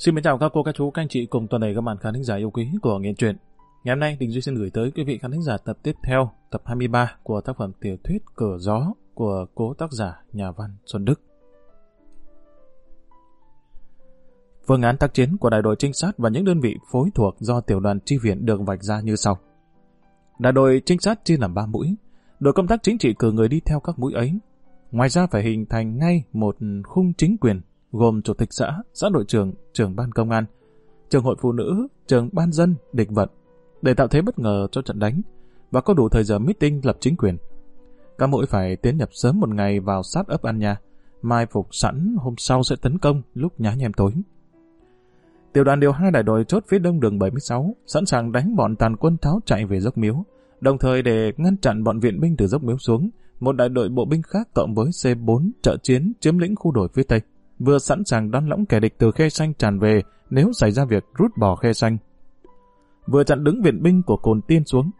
Xin mến chào các cô, các chú, các anh chị cùng toàn thể các bạn khán thính giả yêu quý của Nghiện Truyện. Ngày hôm nay, Đình Duy xin gửi tới quý vị khán thính giả tập tiếp theo, tập 23 của tác phẩm tiểu thuyết Cửa Gió của cố tác giả nhà văn Xuân Đức. Phương án tác chiến của đại đội trinh sát và những đơn vị phối thuộc do tiểu đoàn tri viện được vạch ra như sau. Đại đội trinh sát chia làm 3 mũi, đội công tác chính trị cử người đi theo các mũi ấy. Ngoài ra phải hình thành ngay một khung chính quyền gồm chủ tịch xã, xã đội trưởng, trưởng ban công an, trưởng hội phụ nữ, trưởng ban dân, địch vật, để tạo thế bất ngờ cho trận đánh và có đủ thời giờ meeting lập chính quyền. Các mũi phải tiến nhập sớm một ngày vào sát ấp An Nha, mai phục sẵn hôm sau sẽ tấn công lúc nhá nhem tối. Tiểu đoàn điều hai đại đội chốt phía đông đường 76, sẵn sàng đánh bọn tàn quân tháo chạy về dốc miếu, đồng thời để ngăn chặn bọn viện binh từ dốc miếu xuống, một đại đội bộ binh khác cộng với C4 trợ chiến chiếm lĩnh khu đồi phía tây vừa sẵn sàng đón lõng kẻ địch từ khe xanh tràn về nếu xảy ra việc rút bỏ khe xanh. Vừa chặn đứng viện binh của cồn tiên xuống.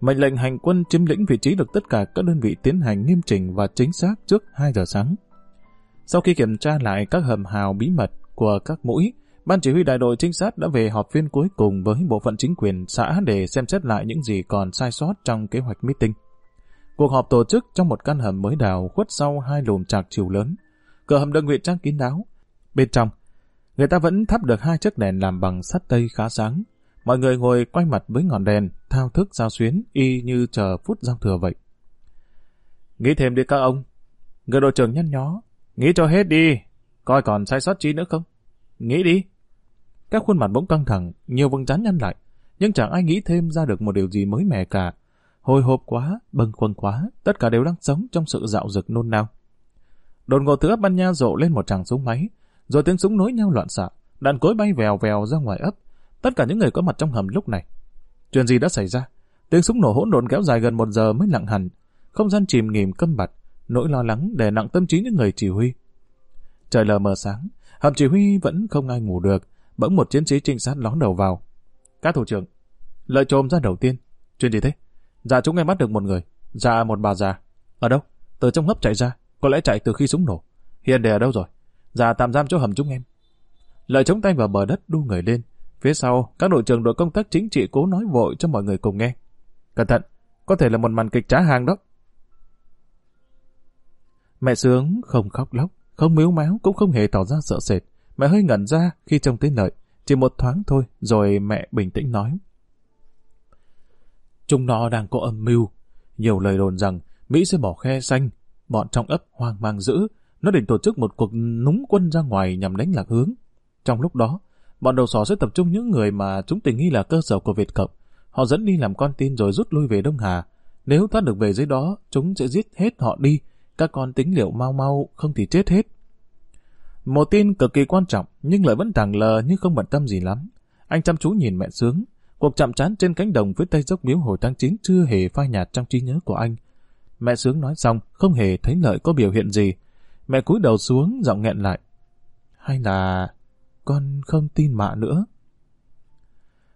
Mệnh lệnh hành quân chiếm lĩnh vị trí được tất cả các đơn vị tiến hành nghiêm chỉnh và chính xác trước 2 giờ sáng. Sau khi kiểm tra lại các hầm hào bí mật của các mũi, Ban chỉ huy đại đội trinh sát đã về họp phiên cuối cùng với bộ phận chính quyền xã để xem xét lại những gì còn sai sót trong kế hoạch meeting. Cuộc họp tổ chức trong một căn hầm mới đào khuất sau hai lùm trạc chiều lớn. Cửa hầm được ngụy trang kín đáo. Bên trong, người ta vẫn thắp được hai chiếc đèn làm bằng sắt tây khá sáng. Mọi người ngồi quay mặt với ngọn đèn, thao thức giao xuyến, y như chờ phút giao thừa vậy. Nghĩ thêm đi các ông. Người đội trưởng nhăn nhó. Nghĩ cho hết đi. Coi còn sai sót chi nữa không? Nghĩ đi. Các khuôn mặt bỗng căng thẳng, nhiều vầng trán nhăn lại. Nhưng chẳng ai nghĩ thêm ra được một điều gì mới mẻ cả. Hồi hộp quá, bâng khuâng quá, tất cả đều đang sống trong sự dạo dực nôn nao. Đột ngột từ ấp ban nha rộ lên một tràng súng máy, rồi tiếng súng nối nhau loạn xạ, đạn cối bay vèo vèo ra ngoài ấp. Tất cả những người có mặt trong hầm lúc này. Chuyện gì đã xảy ra? Tiếng súng nổ hỗn độn kéo dài gần một giờ mới lặng hẳn. Không gian chìm nghỉm câm bặt, nỗi lo lắng đè nặng tâm trí những người chỉ huy. Trời lờ mờ sáng, hầm chỉ huy vẫn không ai ngủ được, bỗng một chiến sĩ trinh sát ló đầu vào. Các thủ trưởng, lợi trộm ra đầu tiên. Chuyện gì thế? Dạ chúng em bắt được một người. Dạ một bà già. Ở đâu? Từ trong hấp chạy ra. Có lẽ chạy từ khi súng nổ. Hiền để ở đâu rồi? Già tạm giam chỗ hầm chúng em. Lợi chống tay vào bờ đất đu người lên. Phía sau, các đội trưởng đội công tác chính trị cố nói vội cho mọi người cùng nghe. Cẩn thận, có thể là một màn kịch trá hàng đó. Mẹ sướng không khóc lóc, không miếu máu cũng không hề tỏ ra sợ sệt. Mẹ hơi ngẩn ra khi trông tới lợi, chỉ một thoáng thôi, rồi mẹ bình tĩnh nói. Chúng nó đang có âm mưu. Nhiều lời đồn rằng Mỹ sẽ bỏ khe xanh, bọn trong ấp hoang mang dữ, nó định tổ chức một cuộc núng quân ra ngoài nhằm đánh lạc hướng. Trong lúc đó, bọn đầu sỏ sẽ tập trung những người mà chúng tình nghi là cơ sở của Việt Cộng. Họ dẫn đi làm con tin rồi rút lui về Đông Hà. Nếu thoát được về dưới đó, chúng sẽ giết hết họ đi. Các con tính liệu mau mau, không thì chết hết. Một tin cực kỳ quan trọng, nhưng lại vẫn thẳng lờ như không bận tâm gì lắm. Anh chăm chú nhìn mẹ sướng. Cuộc chạm trán trên cánh đồng phía tây dốc miếu hồi tháng 9 chưa hề phai nhạt trong trí nhớ của anh. Mẹ sướng nói xong, không hề thấy lợi có biểu hiện gì. Mẹ cúi đầu xuống, giọng nghẹn lại. Hay là... con không tin mạ nữa?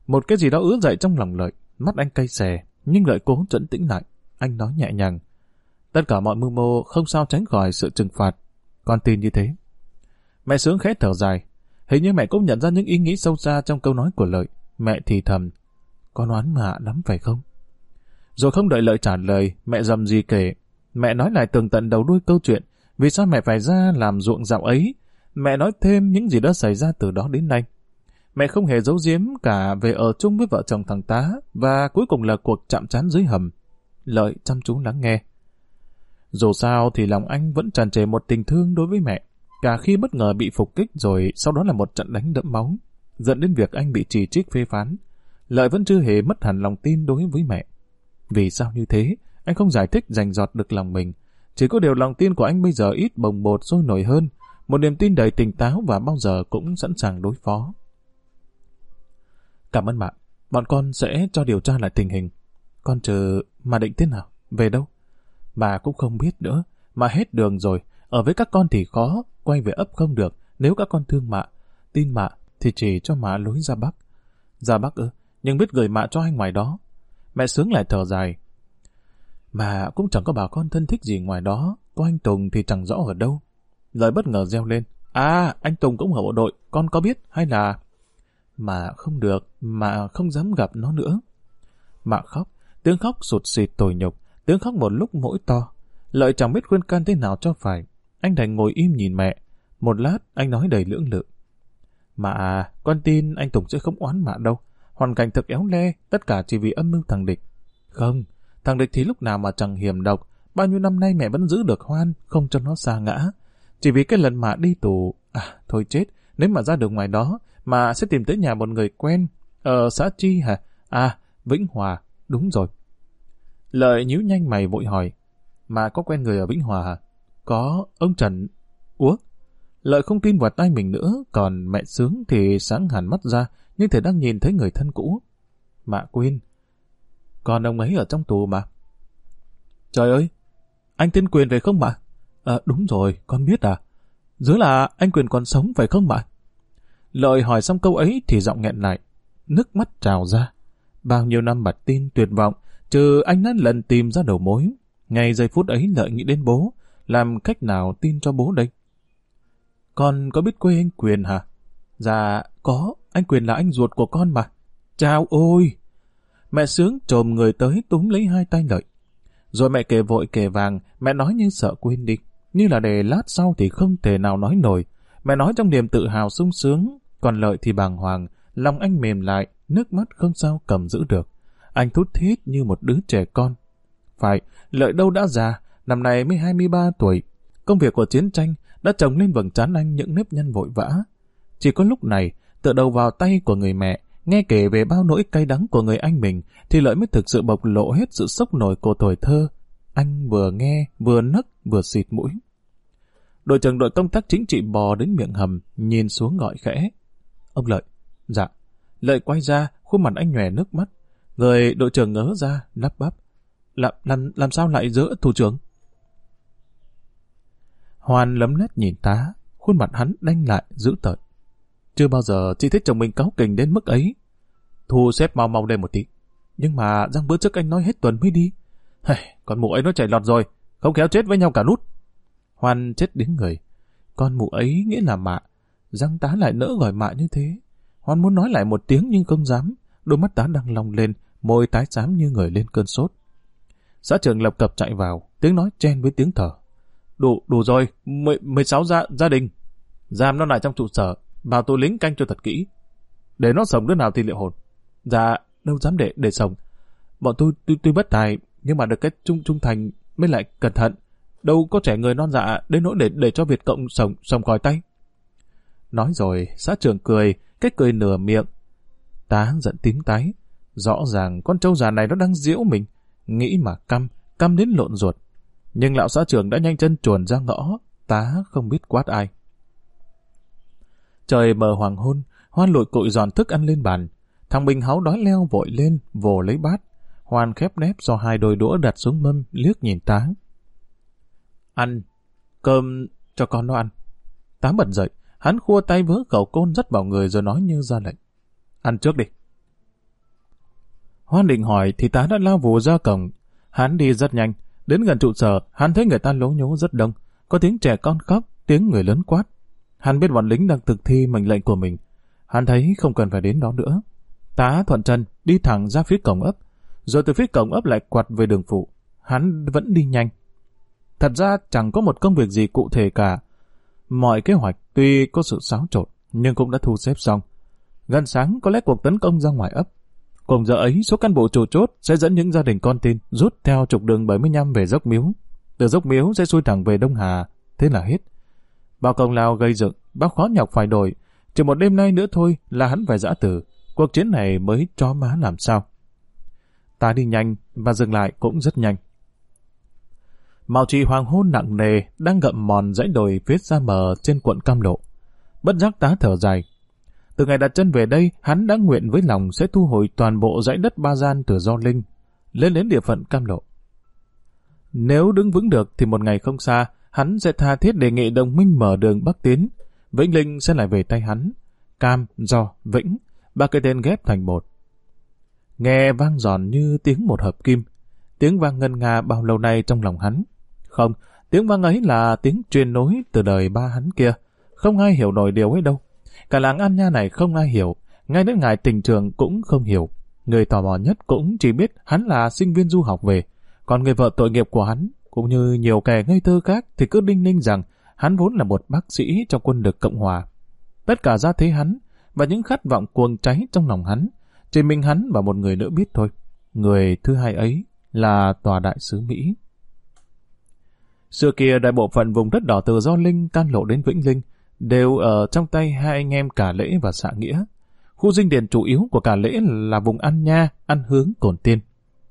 Một cái gì đó ứa dậy trong lòng lợi, mắt anh cay xè, nhưng lợi cố trấn tĩnh lại. Anh nói nhẹ nhàng. Tất cả mọi mưu mô không sao tránh khỏi sự trừng phạt. Con tin như thế. Mẹ sướng khẽ thở dài. Hình như mẹ cũng nhận ra những ý nghĩ sâu xa trong câu nói của lợi. Mẹ thì thầm. Con oán mạ lắm phải không? Rồi không đợi lợi trả lời, mẹ dầm gì kể. Mẹ nói lại tường tận đầu đuôi câu chuyện, vì sao mẹ phải ra làm ruộng dạo ấy. Mẹ nói thêm những gì đã xảy ra từ đó đến nay. Mẹ không hề giấu giếm cả về ở chung với vợ chồng thằng tá, và cuối cùng là cuộc chạm trán dưới hầm. Lợi chăm chú lắng nghe. Dù sao thì lòng anh vẫn tràn trề một tình thương đối với mẹ, cả khi bất ngờ bị phục kích rồi sau đó là một trận đánh đẫm máu, dẫn đến việc anh bị chỉ trích phê phán. Lợi vẫn chưa hề mất hẳn lòng tin đối với mẹ. Vì sao như thế? Anh không giải thích dành giọt được lòng mình. Chỉ có điều lòng tin của anh bây giờ ít bồng bột sôi nổi hơn. Một niềm tin đầy tỉnh táo và bao giờ cũng sẵn sàng đối phó. Cảm ơn bạn. Bọn con sẽ cho điều tra lại tình hình. Con chờ mà định thế nào? Về đâu? Bà cũng không biết nữa. Mà hết đường rồi. Ở với các con thì khó. Quay về ấp không được. Nếu các con thương mạ, tin mạ thì chỉ cho mạ lối ra Bắc. Ra Bắc ư? Nhưng biết gửi mạ cho anh ngoài đó. Mẹ sướng lại thở dài. Mà cũng chẳng có bà con thân thích gì ngoài đó, có anh Tùng thì chẳng rõ ở đâu. Lời bất ngờ reo lên. À, anh Tùng cũng ở bộ đội, con có biết hay là... Mà không được, mà không dám gặp nó nữa. Mạ khóc, tiếng khóc sụt xịt tồi nhục, tiếng khóc một lúc mỗi to. Lợi chẳng biết khuyên can thế nào cho phải. Anh đành ngồi im nhìn mẹ. Một lát, anh nói đầy lưỡng lự. Mà con tin anh Tùng sẽ không oán mạ đâu. Hoàn cảnh thực éo le, tất cả chỉ vì âm mưu thằng Địch. Không, thằng Địch thì lúc nào mà chẳng hiểm độc. Bao nhiêu năm nay mẹ vẫn giữ được Hoan, không cho nó xa ngã. Chỉ vì cái lần mà đi tù, à, thôi chết, nếu mà ra được ngoài đó, mà sẽ tìm tới nhà một người quen. Ở xã Chi hả? À, Vĩnh Hòa, đúng rồi. Lợi nhíu nhanh mày vội hỏi, mà có quen người ở Vĩnh Hòa hả? Có, ông Trần. Ủa? Lợi không tin vào tay mình nữa, còn mẹ sướng thì sáng hẳn mắt ra, nhưng thể đang nhìn thấy người thân cũ. Mạ Quyên. Còn ông ấy ở trong tù mà. Trời ơi, anh tên Quyền về không mà? À, đúng rồi, con biết à. Dưới là anh Quyền còn sống phải không mà? Lợi hỏi xong câu ấy thì giọng nghẹn lại. Nước mắt trào ra. Bao nhiêu năm bật tin tuyệt vọng, trừ anh đã lần tìm ra đầu mối. Ngay giây phút ấy lợi nghĩ đến bố, làm cách nào tin cho bố đây? Con có biết quê anh Quyền hả? Dạ, có, anh Quyền là anh ruột của con mà. Chào ôi! Mẹ sướng trồm người tới túm lấy hai tay lợi. Rồi mẹ kể vội kể vàng, mẹ nói như sợ quên đi. Như là để lát sau thì không thể nào nói nổi. Mẹ nói trong niềm tự hào sung sướng, còn lợi thì bàng hoàng, lòng anh mềm lại, nước mắt không sao cầm giữ được. Anh thút thít như một đứa trẻ con. Phải, lợi đâu đã già, năm nay mới 23 tuổi. Công việc của chiến tranh đã trồng lên vầng trán anh những nếp nhăn vội vã. Chỉ có lúc này, tựa đầu vào tay của người mẹ, nghe kể về bao nỗi cay đắng của người anh mình, thì lợi mới thực sự bộc lộ hết sự sốc nổi của tuổi thơ. Anh vừa nghe, vừa nấc, vừa xịt mũi. Đội trưởng đội công tác chính trị bò đến miệng hầm, nhìn xuống gọi khẽ. Ông Lợi. Dạ. Lợi quay ra, khuôn mặt anh nhòe nước mắt. Người đội trưởng ngớ ra, lắp bắp. Làm, làm, làm sao lại giữa thủ trưởng? Hoàn lấm lét nhìn tá, khuôn mặt hắn đanh lại, dữ tợn. Chưa bao giờ chị thích chồng mình cáu kình đến mức ấy. Thu xếp mau mau đây một tí. Nhưng mà răng bữa trước anh nói hết tuần mới đi. Hey, con mụ ấy nó chảy lọt rồi, không khéo chết với nhau cả nút. Hoan chết đến người. Con mụ ấy nghĩa là mạ. Răng tá lại nỡ gọi mạ như thế. Hoan muốn nói lại một tiếng nhưng không dám. Đôi mắt tá đang long lên, môi tái xám như người lên cơn sốt. Xã trưởng lập cập chạy vào, tiếng nói chen với tiếng thở. Đủ, đủ rồi, 10, 16 gia, gia đình. Giam nó lại trong trụ sở, bảo tôi lính canh cho thật kỹ. Để nó sống đứa nào thì liệu hồn. Dạ, đâu dám để, để sống. Bọn tôi tuy, tuy bất tài, nhưng mà được cái trung trung thành mới lại cẩn thận. Đâu có trẻ người non dạ đến nỗi để để cho Việt Cộng sống, sống còi tay. Nói rồi, xã trưởng cười, cái cười nửa miệng. Tá giận tím tái. Rõ ràng con trâu già này nó đang diễu mình. Nghĩ mà căm, căm đến lộn ruột. Nhưng lão xã trưởng đã nhanh chân chuồn ra ngõ, tá không biết quát ai. Trời mờ hoàng hôn, hoan lội cội giòn thức ăn lên bàn. Thằng Bình háu đói leo vội lên, vồ lấy bát. Hoan khép nép do hai đôi đũa đặt xuống mâm, liếc nhìn tá. Ăn, cơm cho con nó ăn. Tá bật dậy, hắn khua tay vớ khẩu côn rất vào người rồi nói như ra lệnh. Ăn trước đi. Hoan định hỏi thì tá đã lao vù ra cổng. Hắn đi rất nhanh, Đến gần trụ sở, hắn thấy người ta lố nhố rất đông. Có tiếng trẻ con khóc, tiếng người lớn quát. Hắn biết bọn lính đang thực thi mệnh lệnh của mình. Hắn thấy không cần phải đến đó nữa. Tá thuận chân, đi thẳng ra phía cổng ấp. Rồi từ phía cổng ấp lại quạt về đường phụ. Hắn vẫn đi nhanh. Thật ra chẳng có một công việc gì cụ thể cả. Mọi kế hoạch tuy có sự xáo trộn, nhưng cũng đã thu xếp xong. Gần sáng có lẽ cuộc tấn công ra ngoài ấp. Cùng giờ ấy, số cán bộ chủ chốt sẽ dẫn những gia đình con tin rút theo trục đường 75 về dốc miếu. Từ dốc miếu sẽ xuôi thẳng về Đông Hà. Thế là hết. Bao công lao gây dựng, bao khó nhọc phải đổi. Chỉ một đêm nay nữa thôi là hắn phải giã tử. Cuộc chiến này mới cho má làm sao. Ta đi nhanh và dừng lại cũng rất nhanh. Mạo trì hoàng hôn nặng nề đang gậm mòn dãy đồi phía xa mờ trên quận Cam Lộ. Bất giác tá thở dài, từ ngày đặt chân về đây, hắn đã nguyện với lòng sẽ thu hồi toàn bộ dãy đất ba gian từ Do Linh, lên đến địa phận Cam Lộ. Nếu đứng vững được thì một ngày không xa, hắn sẽ tha thiết đề nghị đồng minh mở đường Bắc Tiến. Vĩnh Linh sẽ lại về tay hắn. Cam, Do, Vĩnh, ba cái tên ghép thành một. Nghe vang giòn như tiếng một hợp kim. Tiếng vang ngân nga bao lâu nay trong lòng hắn. Không, tiếng vang ấy là tiếng truyền nối từ đời ba hắn kia không ai hiểu nổi điều ấy đâu. Cả làng An Nha này không ai hiểu, ngay đến ngài tình trường cũng không hiểu. Người tò mò nhất cũng chỉ biết hắn là sinh viên du học về, còn người vợ tội nghiệp của hắn, cũng như nhiều kẻ ngây thơ khác thì cứ đinh ninh rằng hắn vốn là một bác sĩ trong quân lực Cộng Hòa. Tất cả ra thế hắn và những khát vọng cuồng cháy trong lòng hắn, chỉ mình hắn và một người nữa biết thôi. Người thứ hai ấy là tòa đại sứ Mỹ. Xưa kia đại bộ phận vùng đất đỏ từ Do Linh can lộ đến Vĩnh Linh đều ở trong tay hai anh em cả lễ và xạ nghĩa. Khu dinh điền chủ yếu của cả lễ là vùng An Nha, An Hướng, Cồn Tiên.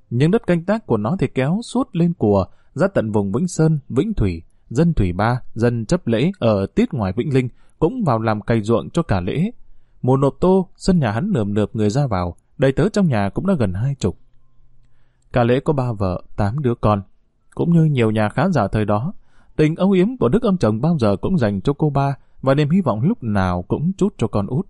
Nhưng đất canh tác của nó thì kéo suốt lên của ra tận vùng Vĩnh Sơn, Vĩnh Thủy, dân Thủy Ba, dân chấp lễ ở tiết ngoài Vĩnh Linh cũng vào làm cày ruộng cho cả lễ. Mùa nộp tô, sân nhà hắn nườm nượp người ra vào, đầy tớ trong nhà cũng đã gần hai chục. Cả lễ có ba vợ, tám đứa con. Cũng như nhiều nhà khá giả thời đó, tình âu yếm của đức ông chồng bao giờ cũng dành cho cô ba và niềm hy vọng lúc nào cũng chút cho con út.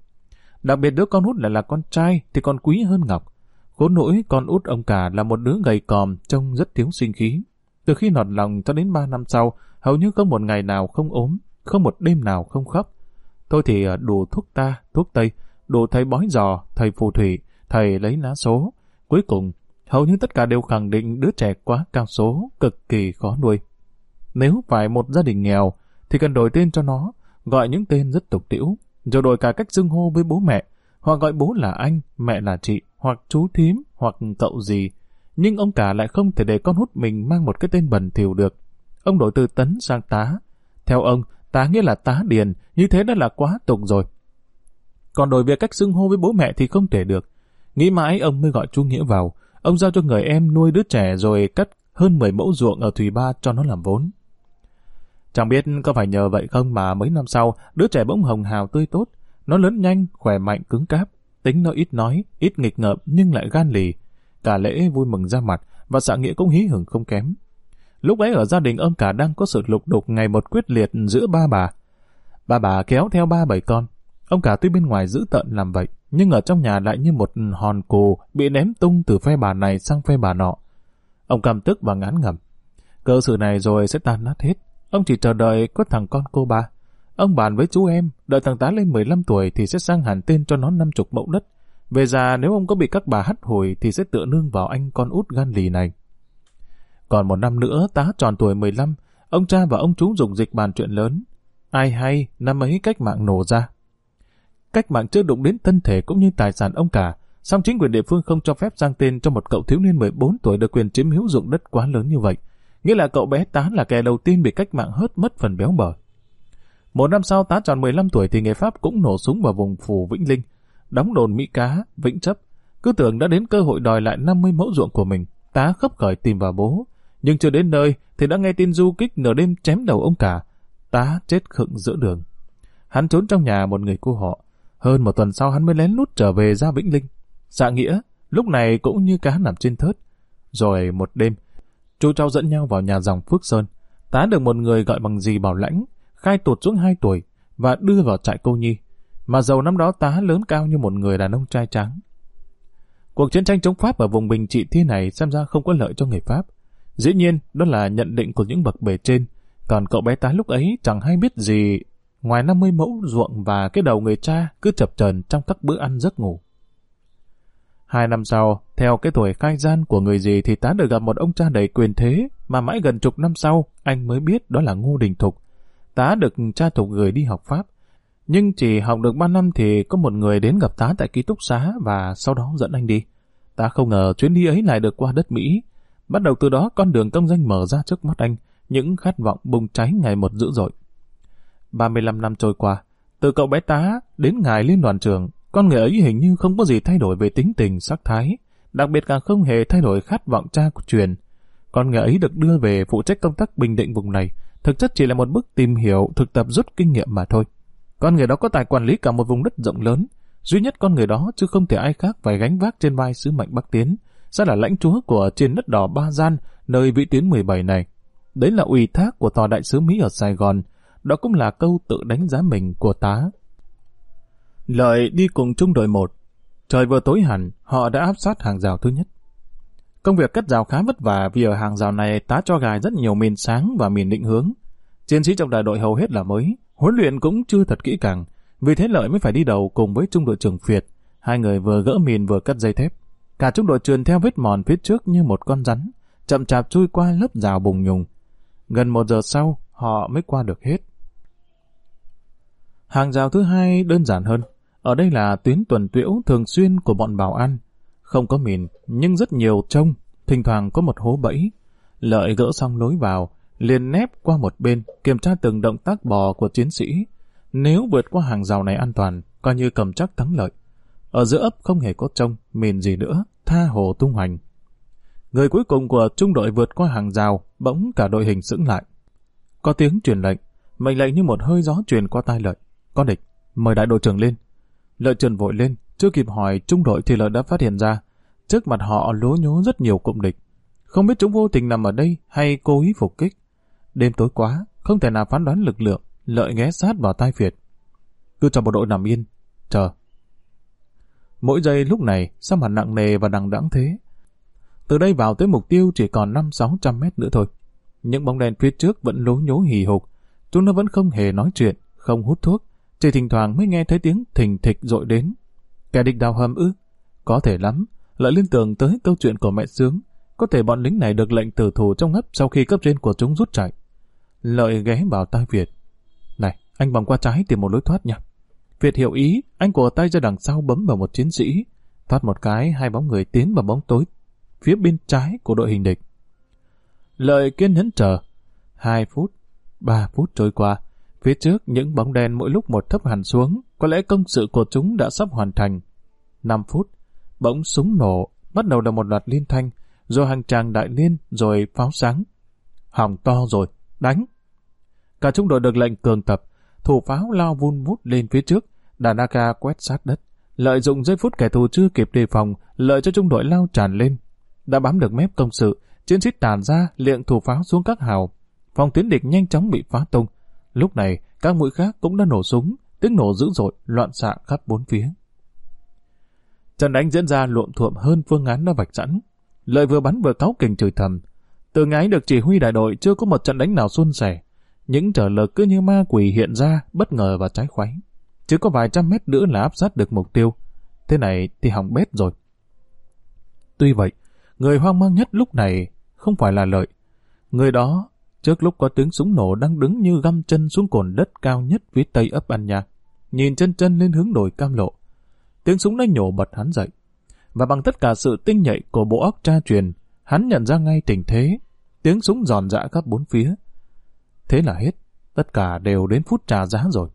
Đặc biệt đứa con út lại là con trai thì còn quý hơn Ngọc. Khốn nỗi con út ông cả là một đứa gầy còm trông rất thiếu sinh khí. Từ khi nọt lòng cho đến ba năm sau, hầu như không một ngày nào không ốm, không một đêm nào không khóc. Thôi thì à, đủ thuốc ta, thuốc tây, đủ thầy bói giò, thầy phù thủy, thầy lấy lá số. Cuối cùng, hầu như tất cả đều khẳng định đứa trẻ quá cao số, cực kỳ khó nuôi. Nếu phải một gia đình nghèo, thì cần đổi tên cho nó, gọi những tên rất tục tiễu, rồi đổi cả cách xưng hô với bố mẹ, hoặc gọi bố là anh, mẹ là chị, hoặc chú thím, hoặc cậu gì. Nhưng ông cả lại không thể để con hút mình mang một cái tên bẩn thỉu được. Ông đổi từ tấn sang tá. Theo ông, tá nghĩa là tá điền, như thế đã là quá tục rồi. Còn đổi việc cách xưng hô với bố mẹ thì không thể được. Nghĩ mãi ông mới gọi chú Nghĩa vào. Ông giao cho người em nuôi đứa trẻ rồi cắt hơn 10 mẫu ruộng ở Thủy Ba cho nó làm vốn. Chẳng biết có phải nhờ vậy không mà mấy năm sau, đứa trẻ bỗng hồng hào tươi tốt. Nó lớn nhanh, khỏe mạnh, cứng cáp. Tính nó ít nói, ít nghịch ngợm nhưng lại gan lì. Cả lễ vui mừng ra mặt và xã nghĩa cũng hí hửng không kém. Lúc ấy ở gia đình ông cả đang có sự lục đục ngày một quyết liệt giữa ba bà. Ba bà kéo theo ba bảy con. Ông cả tuy bên ngoài giữ tận làm vậy, nhưng ở trong nhà lại như một hòn cù bị ném tung từ phe bà này sang phe bà nọ. Ông căm tức và ngán ngẩm. Cơ sự này rồi sẽ tan nát hết. Ông chỉ chờ đợi có thằng con cô ba. Ông bàn với chú em, đợi thằng tá lên 15 tuổi thì sẽ sang hẳn tên cho nó năm chục mẫu đất. Về già nếu ông có bị các bà hắt hồi thì sẽ tựa nương vào anh con út gan lì này. Còn một năm nữa tá tròn tuổi 15, ông cha và ông chú dùng dịch bàn chuyện lớn. Ai hay, năm ấy cách mạng nổ ra. Cách mạng chưa đụng đến thân thể cũng như tài sản ông cả, song chính quyền địa phương không cho phép sang tên cho một cậu thiếu niên 14 tuổi được quyền chiếm hữu dụng đất quá lớn như vậy. Nghĩa là cậu bé tá là kẻ đầu tiên bị cách mạng hớt mất phần béo bở. Một năm sau tá tròn 15 tuổi thì người Pháp cũng nổ súng vào vùng phủ Vĩnh Linh, đóng đồn Mỹ Cá, Vĩnh Chấp. Cứ tưởng đã đến cơ hội đòi lại 50 mẫu ruộng của mình, tá khấp khởi tìm vào bố. Nhưng chưa đến nơi thì đã nghe tin du kích nửa đêm chém đầu ông cả. Tá chết khựng giữa đường. Hắn trốn trong nhà một người cô họ. Hơn một tuần sau hắn mới lén lút trở về ra Vĩnh Linh. Dạ nghĩa, lúc này cũng như cá nằm trên thớt. Rồi một đêm, chú cháu dẫn nhau vào nhà dòng Phước Sơn. Tá được một người gọi bằng gì bảo lãnh, khai tụt xuống 2 tuổi và đưa vào trại cô nhi. Mà dầu năm đó tá lớn cao như một người đàn ông trai trắng. Cuộc chiến tranh chống Pháp ở vùng Bình Trị Thiên này xem ra không có lợi cho người Pháp. Dĩ nhiên, đó là nhận định của những bậc bề trên. Còn cậu bé tá lúc ấy chẳng hay biết gì ngoài 50 mẫu ruộng và cái đầu người cha cứ chập trần trong các bữa ăn giấc ngủ. Hai năm sau, theo cái tuổi khai gian của người gì thì tá được gặp một ông cha đầy quyền thế, mà mãi gần chục năm sau, anh mới biết đó là Ngô Đình Thục. Tá được cha Thục gửi đi học Pháp. Nhưng chỉ học được ba năm thì có một người đến gặp tá tại ký túc xá và sau đó dẫn anh đi. Ta không ngờ chuyến đi ấy lại được qua đất Mỹ. Bắt đầu từ đó con đường công danh mở ra trước mắt anh, những khát vọng bùng cháy ngày một dữ dội. 35 năm trôi qua, từ cậu bé tá đến ngài liên đoàn trưởng, con người ấy hình như không có gì thay đổi về tính tình, sắc thái, đặc biệt càng không hề thay đổi khát vọng cha của truyền. Con người ấy được đưa về phụ trách công tác bình định vùng này, thực chất chỉ là một bước tìm hiểu, thực tập rút kinh nghiệm mà thôi. Con người đó có tài quản lý cả một vùng đất rộng lớn, duy nhất con người đó chứ không thể ai khác phải gánh vác trên vai sứ mệnh Bắc Tiến, sẽ là lãnh chúa của trên đất đỏ Ba Gian, nơi vị tuyến 17 này. Đấy là ủy thác của tòa đại sứ Mỹ ở Sài Gòn, đó cũng là câu tự đánh giá mình của tá. Lợi đi cùng trung đội 1. Trời vừa tối hẳn, họ đã áp sát hàng rào thứ nhất. Công việc cất rào khá vất vả vì ở hàng rào này tá cho gài rất nhiều miền sáng và miền định hướng. Chiến sĩ trong đại đội hầu hết là mới, Huấn luyện cũng chưa thật kỹ càng, vì thế Lợi mới phải đi đầu cùng với trung đội trưởng Việt. Hai người vừa gỡ mìn vừa cắt dây thép. Cả trung đội trườn theo vết mòn phía trước như một con rắn, chậm chạp chui qua lớp rào bùng nhùng. Gần một giờ sau, họ mới qua được hết. Hàng rào thứ hai đơn giản hơn. Ở đây là tuyến tuần tiễu thường xuyên của bọn bảo an. Không có mìn, nhưng rất nhiều trông, thỉnh thoảng có một hố bẫy. Lợi gỡ xong lối vào, liền nép qua một bên, kiểm tra từng động tác bò của chiến sĩ. Nếu vượt qua hàng rào này an toàn, coi như cầm chắc thắng lợi. Ở giữa ấp không hề có trông, mìn gì nữa, tha hồ tung hoành. Người cuối cùng của trung đội vượt qua hàng rào, bỗng cả đội hình sững lại. Có tiếng truyền lệnh, mệnh lệnh như một hơi gió truyền qua tai lợi. Có địch, mời đại đội trưởng lên. Lợi trần vội lên, chưa kịp hỏi trung đội thì lợi đã phát hiện ra. Trước mặt họ lố nhố rất nhiều cụm địch. Không biết chúng vô tình nằm ở đây hay cố ý phục kích. Đêm tối quá, không thể nào phán đoán lực lượng, lợi ghé sát vào tai Việt. Cứ cho bộ đội nằm yên, chờ. Mỗi giây lúc này, sao mà nặng nề và đằng đẵng thế? Từ đây vào tới mục tiêu chỉ còn 5-600 mét nữa thôi. Những bóng đèn phía trước vẫn lố nhố hì hục. Chúng nó vẫn không hề nói chuyện, không hút thuốc. Chỉ thỉnh thoảng mới nghe thấy tiếng thình thịch dội đến. Kẻ địch đào hầm ư? Có thể lắm. Lại liên tưởng tới câu chuyện của mẹ Sướng. Có thể bọn lính này được lệnh tử thủ trong ngấp sau khi cấp trên của chúng rút chạy. Lợi ghé vào tai Việt. Này, anh vòng qua trái tìm một lối thoát nha. Việt hiểu ý, anh của tay ra đằng sau bấm vào một chiến sĩ. Thoát một cái, hai bóng người tiến vào bóng tối phía bên trái của đội hình địch. Lợi kiên nhẫn chờ. Hai phút, ba phút trôi qua. Phía trước những bóng đen mỗi lúc một thấp hẳn xuống. Có lẽ công sự của chúng đã sắp hoàn thành. Năm phút, bỗng súng nổ, bắt đầu là một loạt liên thanh, rồi hàng tràng đại liên, rồi pháo sáng. Hỏng to rồi, đánh. Cả trung đội được lệnh cường tập, thủ pháo lao vun vút lên phía trước, đàn AK quét sát đất. Lợi dụng giây phút kẻ thù chưa kịp đề phòng, lợi cho trung đội lao tràn lên, đã bám được mép công sự, chiến sĩ tàn ra liệng thủ pháo xuống các hào. Phòng tiến địch nhanh chóng bị phá tung. Lúc này, các mũi khác cũng đã nổ súng, tiếng nổ dữ dội, loạn xạ khắp bốn phía. Trận đánh diễn ra luộm thuộm hơn phương án đã vạch sẵn. Lợi vừa bắn vừa cáu kình chửi thầm. Từ ngày được chỉ huy đại đội chưa có một trận đánh nào suôn sẻ. Những trở lực cứ như ma quỷ hiện ra bất ngờ và trái khoáy. Chỉ có vài trăm mét nữa là áp sát được mục tiêu. Thế này thì hỏng bét rồi. Tuy vậy, Người hoang mang nhất lúc này không phải là lợi. Người đó, trước lúc có tiếng súng nổ đang đứng như găm chân xuống cồn đất cao nhất phía tây ấp An nhà, nhìn chân chân lên hướng đồi cam lộ. Tiếng súng đã nhổ bật hắn dậy. Và bằng tất cả sự tinh nhạy của bộ óc tra truyền, hắn nhận ra ngay tình thế. Tiếng súng giòn dã khắp bốn phía. Thế là hết. Tất cả đều đến phút trà giá rồi.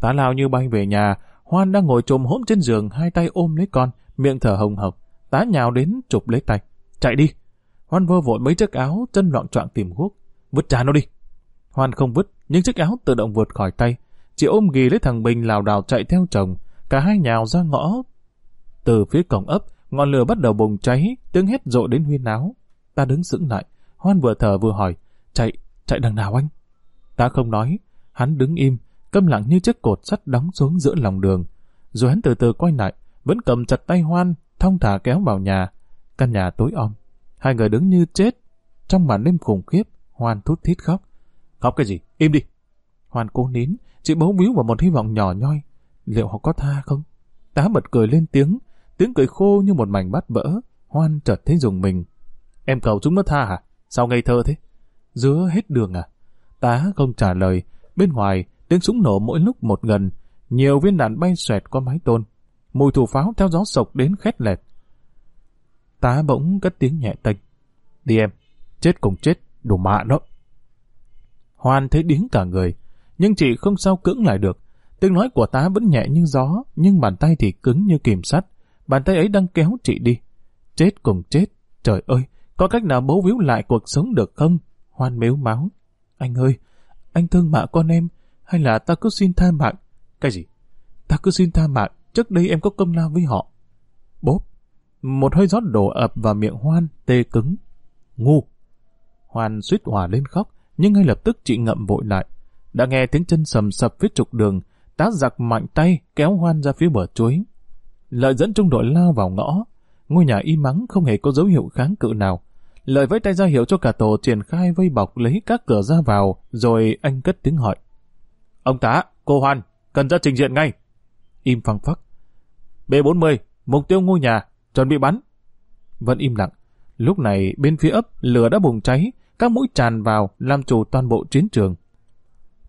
Tá lao như bay về nhà, Hoan đang ngồi trồm hỗn trên giường, hai tay ôm lấy con, miệng thở hồng hộc. Tá nhào đến chụp lấy tay. Chạy đi. Hoan vơ vội mấy chiếc áo, chân loạn trọng tìm guốc. Vứt trà nó đi. Hoan không vứt, nhưng chiếc áo tự động vượt khỏi tay. Chị ôm ghì lấy thằng Bình lào đào chạy theo chồng. Cả hai nhào ra ngõ. Từ phía cổng ấp, ngọn lửa bắt đầu bùng cháy, tiếng hét rộ đến huyên áo. Ta đứng sững lại. Hoan vừa thở vừa hỏi. Chạy, chạy đằng nào anh? Ta không nói. Hắn đứng im, câm lặng như chiếc cột sắt đóng xuống giữa lòng đường. Rồi hắn từ từ quay lại, vẫn cầm chặt tay Hoan, thong thả kéo vào nhà. Căn nhà tối om. Hai người đứng như chết. Trong màn đêm khủng khiếp, Hoan thút thít khóc. Khóc cái gì? Im đi. Hoan cố nín, chỉ bấu víu vào một hy vọng nhỏ nhoi. Liệu họ có tha không? Tá bật cười lên tiếng, tiếng cười khô như một mảnh bát vỡ. Hoan chợt thấy dùng mình. Em cầu chúng nó tha hả? Sao ngây thơ thế? Dứa hết đường à? Tá không trả lời. Bên ngoài, tiếng súng nổ mỗi lúc một gần. Nhiều viên đạn bay xoẹt qua mái tôn. Mùi thủ pháo theo gió sộc đến khét lẹt. Tá bỗng cất tiếng nhẹ tênh. Đi em, chết cùng chết, đủ mạ đó. Hoan thấy điếng cả người, nhưng chị không sao cưỡng lại được. Tiếng nói của tá vẫn nhẹ như gió, nhưng bàn tay thì cứng như kìm sắt. Bàn tay ấy đang kéo chị đi. Chết cùng chết, trời ơi, có cách nào bấu víu lại cuộc sống được không? Hoan mếu máu. Anh ơi, anh thương mạ con em, hay là ta cứ xin tha mạng? Cái gì? Ta cứ xin tha mạng, trước đây em có công lao với họ. Bốp, một hơi gió đổ ập vào miệng Hoan, tê cứng. Ngu! Hoan suýt hòa lên khóc, nhưng ngay lập tức chị ngậm vội lại. Đã nghe tiếng chân sầm sập phía trục đường, tá giặc mạnh tay kéo Hoan ra phía bờ chuối. Lợi dẫn trung đội lao vào ngõ. Ngôi nhà im mắng không hề có dấu hiệu kháng cự nào lời với tay ra hiệu cho cả tổ triển khai vây bọc lấy các cửa ra vào, rồi anh cất tiếng hỏi. Ông tá, cô Hoan, cần ra trình diện ngay. Im phăng phắc. B40, mục tiêu ngôi nhà, chuẩn bị bắn. Vẫn im lặng. Lúc này bên phía ấp lửa đã bùng cháy, các mũi tràn vào làm chủ toàn bộ chiến trường.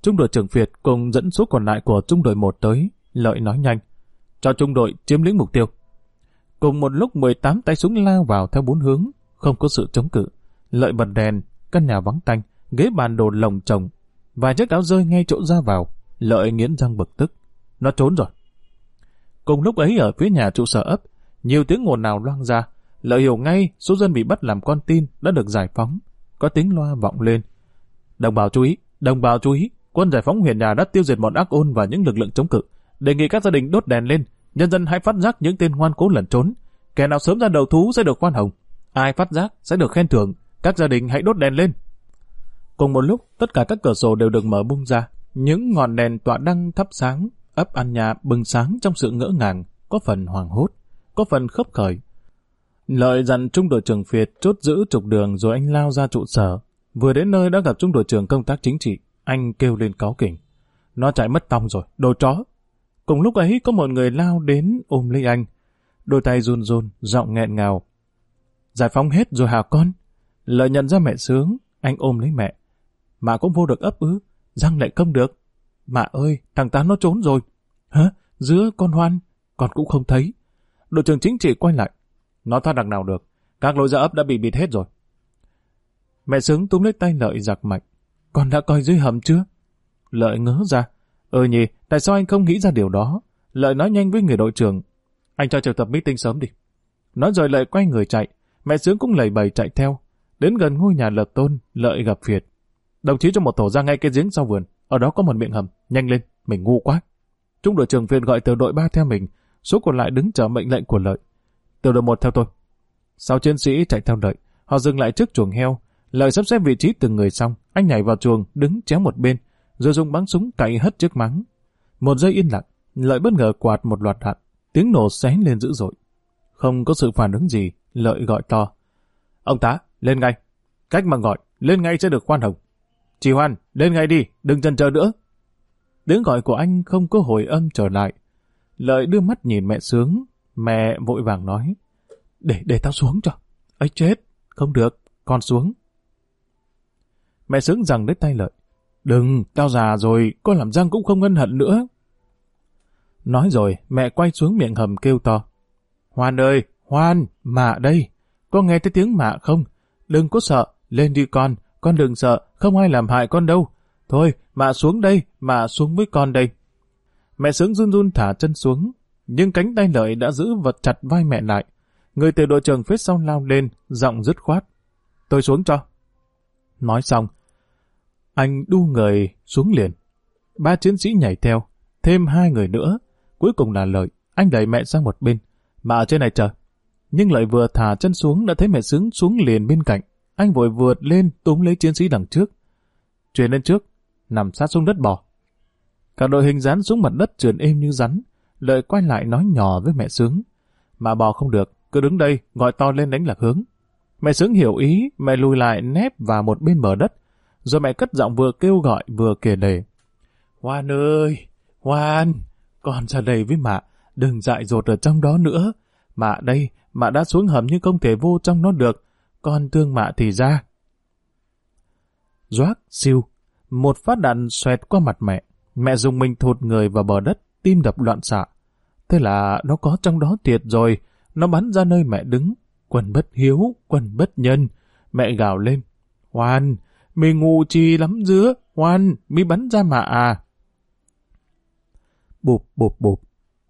Trung đội trưởng Việt cùng dẫn số còn lại của trung đội 1 tới, lợi nói nhanh. Cho trung đội chiếm lĩnh mục tiêu. Cùng một lúc 18 tay súng lao vào theo bốn hướng, không có sự chống cự. Lợi bật đèn, căn nhà vắng tanh, ghế bàn đồ lồng chồng, vài chiếc áo rơi ngay chỗ ra vào. Lợi nghiến răng bực tức. Nó trốn rồi. Cùng lúc ấy ở phía nhà trụ sở ấp, nhiều tiếng ồn nào loang ra. Lợi hiểu ngay số dân bị bắt làm con tin đã được giải phóng. Có tiếng loa vọng lên. Đồng bào chú ý, đồng bào chú ý, quân giải phóng huyền nhà đã tiêu diệt bọn ác ôn và những lực lượng chống cự. Đề nghị các gia đình đốt đèn lên, nhân dân hãy phát giác những tên ngoan cố lẩn trốn. Kẻ nào sớm ra đầu thú sẽ được khoan hồng. Ai phát giác sẽ được khen thưởng. Các gia đình hãy đốt đèn lên. Cùng một lúc, tất cả các cửa sổ đều được mở bung ra. Những ngọn đèn tỏa đăng thắp sáng, ấp ăn nhà bừng sáng trong sự ngỡ ngàng, có phần hoàng hốt, có phần khấp khởi. Lợi dặn trung đội trưởng Việt chốt giữ trục đường rồi anh lao ra trụ sở. Vừa đến nơi đã gặp trung đội trưởng công tác chính trị, anh kêu lên cáo kỉnh. Nó chạy mất tông rồi, đồ chó. Cùng lúc ấy có một người lao đến ôm lấy anh. Đôi tay run run, giọng nghẹn ngào. Giải phóng hết rồi hả con? Lợi nhận ra mẹ sướng, anh ôm lấy mẹ. Mà cũng vô được ấp ứ răng lại không được. Mà ơi, thằng Tám nó trốn rồi. Hả? Giữa con Hoan, con cũng không thấy. Đội trưởng chính trị quay lại. Nó thoát đằng nào được. Các lối ra ấp đã bị bịt hết rồi. Mẹ sướng túm lấy tay lợi giặc mạnh. Con đã coi dưới hầm chưa? Lợi ngớ ra. Ừ nhỉ, tại sao anh không nghĩ ra điều đó? Lợi nói nhanh với người đội trưởng. Anh cho triệu tập meeting sớm đi. Nói rồi lợi quay người chạy. Mẹ sướng cũng lầy bầy chạy theo. Đến gần ngôi nhà lợp tôn, lợi gặp Việt. Đồng chí cho một tổ ra ngay cái giếng sau vườn. Ở đó có một miệng hầm. Nhanh lên, mình ngu quá. Trung đội trưởng Việt gọi tiểu đội ba theo mình. Số còn lại đứng chờ mệnh lệnh của lợi. Tiểu đội một theo tôi. Sau chiến sĩ chạy theo lợi. Họ dừng lại trước chuồng heo. Lợi sắp xếp vị trí từng người xong. Anh nhảy vào chuồng, đứng chéo một bên. Rồi dùng bắn súng cậy hất chiếc mắng. Một giây yên lặng. Lợi bất ngờ quạt một loạt đạn. Tiếng nổ xé lên dữ dội. Không có sự phản ứng gì. Lợi gọi to. Ông tá, lên ngay. Cách mà gọi, lên ngay sẽ được khoan hồng. Chị Hoan, lên ngay đi, đừng chần chờ nữa. Tiếng gọi của anh không có hồi âm trở lại. Lợi đưa mắt nhìn mẹ sướng, mẹ vội vàng nói. Để, để tao xuống cho. ấy chết, không được, con xuống. Mẹ sướng rằng lấy tay lợi. Đừng, tao già rồi, con làm răng cũng không ngân hận nữa. Nói rồi, mẹ quay xuống miệng hầm kêu to. Hoan ơi, Hoan, mạ đây. Con nghe thấy tiếng mạ không? Đừng có sợ, lên đi con, con đừng sợ, không ai làm hại con đâu. Thôi, mạ xuống đây, mạ xuống với con đây. Mẹ sướng run run thả chân xuống, nhưng cánh tay lợi đã giữ vật chặt vai mẹ lại. Người tiểu đội trưởng phía sau lao lên, giọng dứt khoát. Tôi xuống cho. Nói xong, anh đu người xuống liền. Ba chiến sĩ nhảy theo, thêm hai người nữa. Cuối cùng là lợi, anh đẩy mẹ sang một bên. Mà ở trên này chờ. Nhưng lợi vừa thả chân xuống đã thấy mẹ sướng xuống liền bên cạnh. Anh vội vượt lên túm lấy chiến sĩ đằng trước. Truyền lên trước, nằm sát xuống đất bò. Cả đội hình dán xuống mặt đất trườn êm như rắn. Lợi quay lại nói nhỏ với mẹ sướng. Mà bò không được, cứ đứng đây, gọi to lên đánh lạc hướng. Mẹ sướng hiểu ý, mẹ lùi lại nép vào một bên bờ đất. Rồi mẹ cất giọng vừa kêu gọi vừa kể lể. Hoan ơi, Hoan, con ra đây với mạ, đừng dại dột ở trong đó nữa. Mạ đây, mạ đã xuống hầm nhưng không thể vô trong nó được, con thương mạ thì ra. Doác, siêu, một phát đạn xoẹt qua mặt mẹ. Mẹ dùng mình thụt người vào bờ đất, tim đập loạn xạ. Thế là nó có trong đó thiệt rồi, nó bắn ra nơi mẹ đứng. Quần bất hiếu, quần bất nhân. Mẹ gào lên. Hoan, mì ngu chi lắm dứa. Hoan, mì bắn ra mà à. Bụp bụp bụp.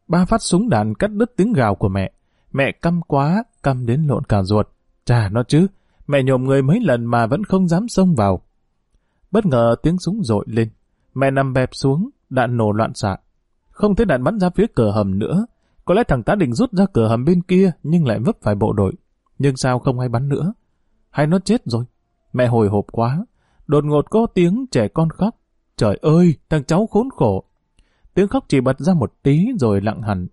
Ba phát súng đạn cắt đứt tiếng gào của mẹ. Mẹ căm quá, căm đến lộn cả ruột. Chà nó chứ, mẹ nhộm người mấy lần mà vẫn không dám xông vào. Bất ngờ tiếng súng rội lên, mẹ nằm bẹp xuống, đạn nổ loạn xạ. Không thấy đạn bắn ra phía cửa hầm nữa, có lẽ thằng tá định rút ra cửa hầm bên kia nhưng lại vấp phải bộ đội. Nhưng sao không ai bắn nữa? Hay nó chết rồi? Mẹ hồi hộp quá. Đột ngột có tiếng trẻ con khóc. Trời ơi, thằng cháu khốn khổ. Tiếng khóc chỉ bật ra một tí rồi lặng hẳn.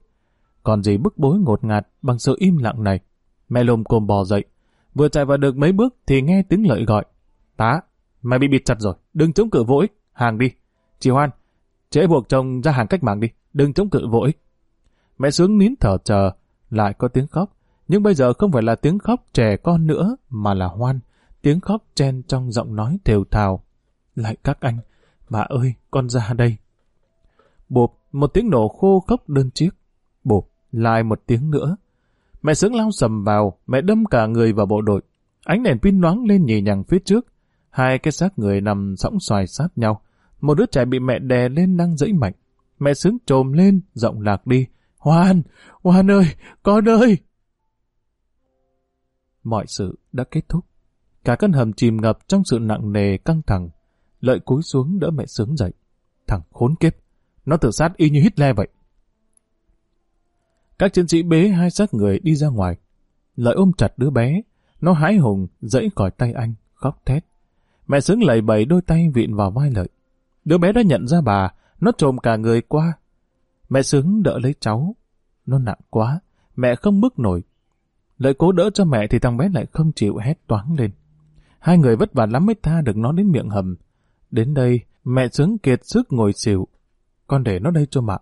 Còn gì bức bối ngột ngạt bằng sự im lặng này. Mẹ lồm cồm bò dậy. Vừa chạy vào được mấy bước thì nghe tiếng lợi gọi. Tá, mày bị bịt chặt rồi, đừng chống cự vô ích, hàng đi. Chị Hoan, Trễ buộc chồng ra hàng cách mạng đi, đừng chống cự vô ích. Mẹ sướng nín thở chờ, lại có tiếng khóc. Nhưng bây giờ không phải là tiếng khóc trẻ con nữa, mà là hoan. Tiếng khóc chen trong giọng nói thều thào. Lại các anh, bà ơi, con ra đây. Bộp, một tiếng nổ khô khốc đơn chiếc. Bộp, lại một tiếng nữa. Mẹ sướng lao sầm vào, mẹ đâm cả người vào bộ đội. Ánh đèn pin loáng lên nhì nhằng phía trước. Hai cái xác người nằm sõng xoài sát nhau. Một đứa trẻ bị mẹ đè lên đang dẫy mạnh. Mẹ sướng trồm lên, giọng lạc đi. Hoan, Hoan ơi, con ơi! Mọi sự đã kết thúc. Cả căn hầm chìm ngập trong sự nặng nề căng thẳng. Lợi cúi xuống đỡ mẹ sướng dậy. Thằng khốn kiếp, nó tự sát y như Hitler vậy. Các chiến sĩ bế hai xác người đi ra ngoài. Lợi ôm chặt đứa bé, nó hái hùng, dẫy còi tay anh, khóc thét. Mẹ sướng lầy bầy đôi tay vịn vào vai lợi. Đứa bé đã nhận ra bà, nó trồm cả người qua. Mẹ sướng đỡ lấy cháu. Nó nặng quá, mẹ không bước nổi. Lợi cố đỡ cho mẹ thì thằng bé lại không chịu hét toáng lên. Hai người vất vả lắm mới tha được nó đến miệng hầm. Đến đây, mẹ sướng kiệt sức ngồi xỉu. Con để nó đây cho mạ.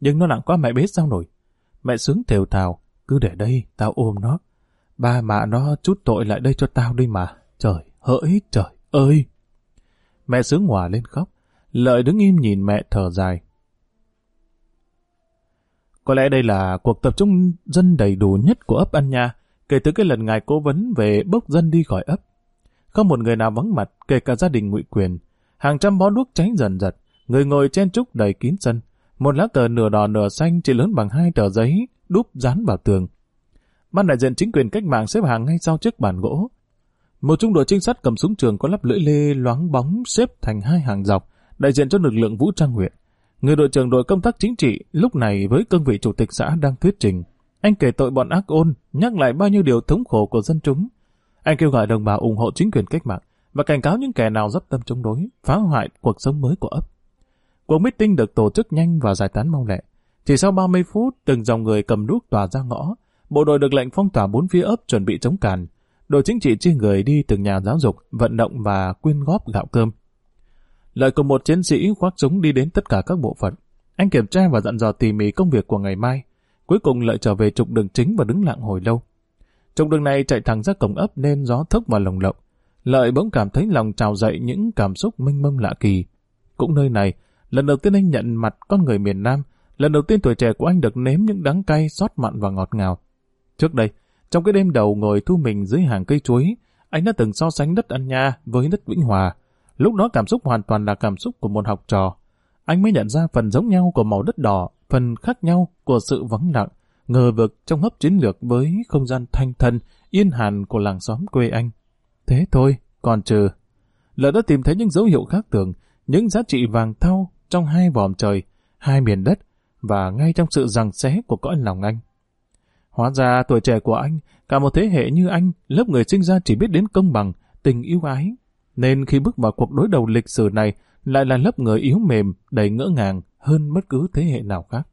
Nhưng nó nặng quá mẹ bế sao nổi. Mẹ sướng thều thào. Cứ để đây, tao ôm nó. Ba mạ nó chút tội lại đây cho tao đi mà. Trời, hỡi trời ơi! Mẹ sướng hòa lên khóc. Lợi đứng im nhìn mẹ thở dài. Có lẽ đây là cuộc tập trung dân đầy đủ nhất của ấp An Nha kể từ cái lần ngài cố vấn về bốc dân đi khỏi ấp. Không một người nào vắng mặt, kể cả gia đình ngụy quyền. Hàng trăm bó đuốc cháy dần dật, người ngồi chen trúc đầy kín sân. Một lá cờ nửa đỏ nửa xanh chỉ lớn bằng hai tờ giấy, đúp dán vào tường. Ban đại diện chính quyền cách mạng xếp hàng ngay sau chiếc bàn gỗ. Một trung đội trinh sát cầm súng trường có lắp lưỡi lê loáng bóng xếp thành hai hàng dọc, đại diện cho lực lượng vũ trang huyện. Người đội trưởng đội công tác chính trị lúc này với cương vị chủ tịch xã đang thuyết trình. Anh kể tội bọn ác ôn, nhắc lại bao nhiêu điều thống khổ của dân chúng. Anh kêu gọi đồng bào ủng hộ chính quyền cách mạng và cảnh cáo những kẻ nào dấp tâm chống đối, phá hoại cuộc sống mới của ấp. Cuộc meeting được tổ chức nhanh và giải tán mau lẹ. Chỉ sau 30 phút, từng dòng người cầm đuốc tỏa ra ngõ. Bộ đội được lệnh phong tỏa bốn phía ấp chuẩn bị chống càn. Đội chính trị chia người đi từng nhà giáo dục, vận động và quyên góp gạo cơm. Lợi cùng một chiến sĩ khoác súng đi đến tất cả các bộ phận. Anh kiểm tra và dặn dò tỉ mỉ công việc của ngày mai. Cuối cùng Lợi trở về trục đường chính và đứng lặng hồi lâu. Trục đường này chạy thẳng ra cổng ấp nên gió thốc và lồng lộng. Lợi bỗng cảm thấy lòng trào dậy những cảm xúc mênh mông lạ kỳ. Cũng nơi này, lần đầu tiên anh nhận mặt con người miền Nam, lần đầu tiên tuổi trẻ của anh được nếm những đắng cay, xót mặn và ngọt ngào. Trước đây, trong cái đêm đầu ngồi thu mình dưới hàng cây chuối, anh đã từng so sánh đất An Nha với đất Vĩnh Hòa. Lúc đó cảm xúc hoàn toàn là cảm xúc của một học trò. Anh mới nhận ra phần giống nhau của màu đất đỏ, phần khác nhau của sự vắng lặng, ngờ vực trong hấp chiến lược với không gian thanh thân, yên hàn của làng xóm quê anh. Thế thôi, còn trừ. Lỡ đã tìm thấy những dấu hiệu khác thường, những giá trị vàng thau trong hai vòm trời, hai miền đất, và ngay trong sự rằng xé của cõi lòng anh. Hóa ra tuổi trẻ của anh, cả một thế hệ như anh, lớp người sinh ra chỉ biết đến công bằng, tình yêu ái. Nên khi bước vào cuộc đối đầu lịch sử này, lại là lớp người yếu mềm, đầy ngỡ ngàng hơn bất cứ thế hệ nào khác.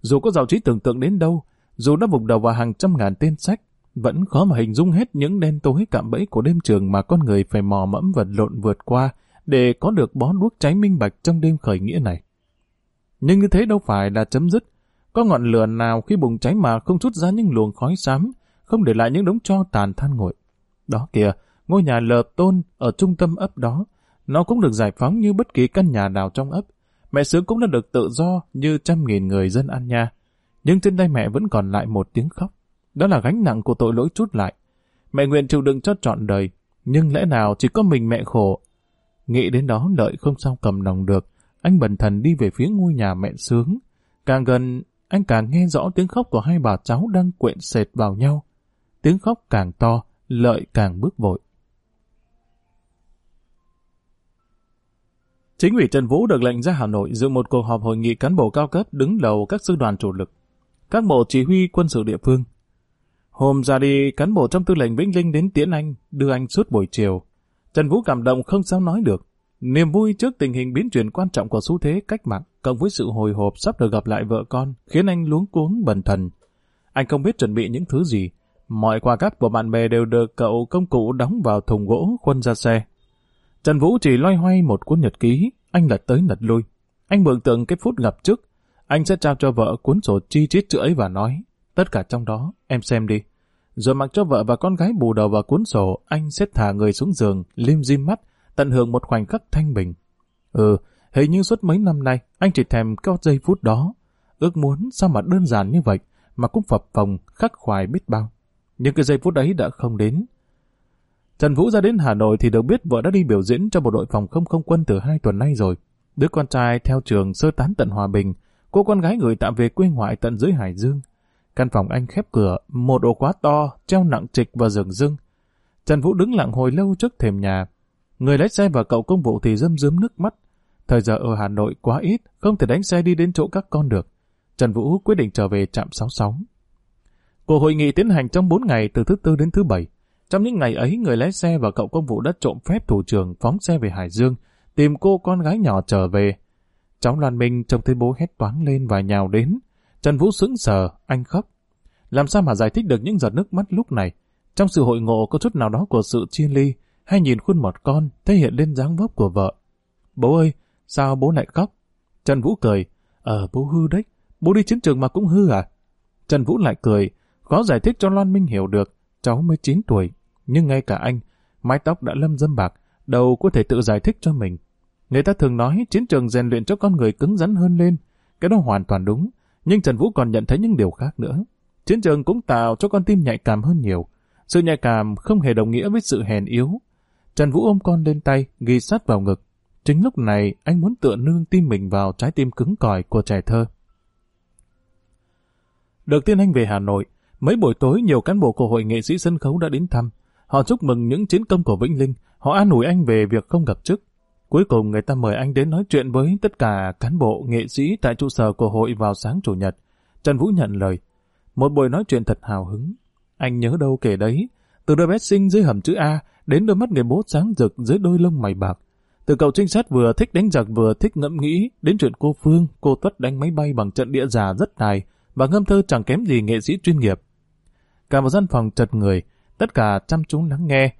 Dù có giàu trí tưởng tượng đến đâu, dù đã vùng đầu vào hàng trăm ngàn tên sách, vẫn khó mà hình dung hết những đen tối cạm bẫy của đêm trường mà con người phải mò mẫm vật lộn vượt qua để có được bó đuốc cháy minh bạch trong đêm khởi nghĩa này. Nhưng như thế đâu phải là chấm dứt. Có ngọn lửa nào khi bùng cháy mà không chút ra những luồng khói xám, không để lại những đống cho tàn than nguội. Đó kìa, ngôi nhà lợp tôn ở trung tâm ấp đó, nó cũng được giải phóng như bất kỳ căn nhà nào trong ấp. Mẹ sướng cũng đã được tự do như trăm nghìn người dân An Nha. Nhưng trên tay mẹ vẫn còn lại một tiếng khóc. Đó là gánh nặng của tội lỗi chút lại. Mẹ nguyện chịu đựng cho trọn đời, nhưng lẽ nào chỉ có mình mẹ khổ. Nghĩ đến đó lợi không sao cầm lòng được, anh bần thần đi về phía ngôi nhà mẹ sướng. Càng gần, anh càng nghe rõ tiếng khóc của hai bà cháu đang quện sệt vào nhau. Tiếng khóc càng to, lợi càng bước vội. Chính ủy Trần Vũ được lệnh ra Hà Nội dự một cuộc họp hội nghị cán bộ cao cấp đứng đầu các sư đoàn chủ lực, các bộ chỉ huy quân sự địa phương. Hôm ra đi, cán bộ trong tư lệnh Vĩnh Linh đến tiễn anh, đưa anh suốt buổi chiều. Trần Vũ cảm động không sao nói được. Niềm vui trước tình hình biến chuyển quan trọng của xu thế cách mạng, cộng với sự hồi hộp sắp được gặp lại vợ con, khiến anh luống cuống bần thần. Anh không biết chuẩn bị những thứ gì. Mọi quà cáp của bạn bè đều được cậu công cụ đóng vào thùng gỗ khuân ra xe. Trần Vũ chỉ loay hoay một cuốn nhật ký, anh lật tới lật lui. anh mường tượng cái phút gặp trước. Anh sẽ trao cho vợ cuốn sổ chi chít chữ ấy và nói, tất cả trong đó, em xem đi. Rồi mặc cho vợ và con gái bù đầu vào cuốn sổ, anh sẽ thả người xuống giường, lim dim mắt, tận hưởng một khoảnh khắc thanh bình. Ừ, hình như suốt mấy năm nay, anh chỉ thèm có giây phút đó. Ước muốn sao mà đơn giản như vậy, mà cũng phập phồng, khắc khoải biết bao. Nhưng cái giây phút ấy đã không đến. Trần Vũ ra đến Hà Nội thì được biết vợ đã đi biểu diễn cho bộ đội phòng không không quân từ hai tuần nay rồi. Đứa con trai theo trường sơ tán tận Hòa Bình, cô con gái gửi tạm về quê ngoại tận dưới Hải Dương. Căn phòng anh khép cửa, một ổ quá to, treo nặng trịch và rừng rưng. Trần Vũ đứng lặng hồi lâu trước thềm nhà. Người lái xe và cậu công vụ thì rơm rớm nước mắt. Thời giờ ở Hà Nội quá ít, không thể đánh xe đi đến chỗ các con được. Trần Vũ quyết định trở về trạm 66. Cuộc hội nghị tiến hành trong 4 ngày từ thứ tư đến thứ bảy. Trong những ngày ấy, người lái xe và cậu công vụ đã trộm phép thủ trưởng phóng xe về Hải Dương, tìm cô con gái nhỏ trở về. Cháu Loan Minh trông thấy bố hét toáng lên và nhào đến. Trần Vũ sững sờ, anh khóc. Làm sao mà giải thích được những giọt nước mắt lúc này? Trong sự hội ngộ có chút nào đó của sự chia ly, hay nhìn khuôn mặt con thể hiện lên dáng vóc của vợ. Bố ơi, sao bố lại khóc? Trần Vũ cười, ờ bố hư đấy, bố đi chiến trường mà cũng hư à? Trần Vũ lại cười, khó giải thích cho Loan Minh hiểu được, cháu mới 9 tuổi, nhưng ngay cả anh, mái tóc đã lâm dâm bạc, đầu có thể tự giải thích cho mình. Người ta thường nói chiến trường rèn luyện cho con người cứng rắn hơn lên, cái đó hoàn toàn đúng, nhưng Trần Vũ còn nhận thấy những điều khác nữa. Chiến trường cũng tạo cho con tim nhạy cảm hơn nhiều. Sự nhạy cảm không hề đồng nghĩa với sự hèn yếu. Trần Vũ ôm con lên tay, ghi sát vào ngực. Chính lúc này, anh muốn tựa nương tim mình vào trái tim cứng cỏi của trẻ thơ. Được tiên anh về Hà Nội, mấy buổi tối nhiều cán bộ của hội nghệ sĩ sân khấu đã đến thăm. Họ chúc mừng những chiến công của Vĩnh Linh, họ an ủi anh về việc không gặp chức. Cuối cùng người ta mời anh đến nói chuyện với tất cả cán bộ, nghệ sĩ tại trụ sở của hội vào sáng chủ nhật. Trần Vũ nhận lời. Một buổi nói chuyện thật hào hứng. Anh nhớ đâu kể đấy. Từ đôi bé sinh dưới hầm chữ A đến đôi mắt người bố sáng rực dưới đôi lông mày bạc. Từ cậu trinh sát vừa thích đánh giặc vừa thích ngẫm nghĩ đến chuyện cô Phương, cô Tuất đánh máy bay bằng trận địa giả rất tài và ngâm thơ chẳng kém gì nghệ sĩ chuyên nghiệp. Cả một gian phòng chật người, tất cả chăm chú lắng nghe.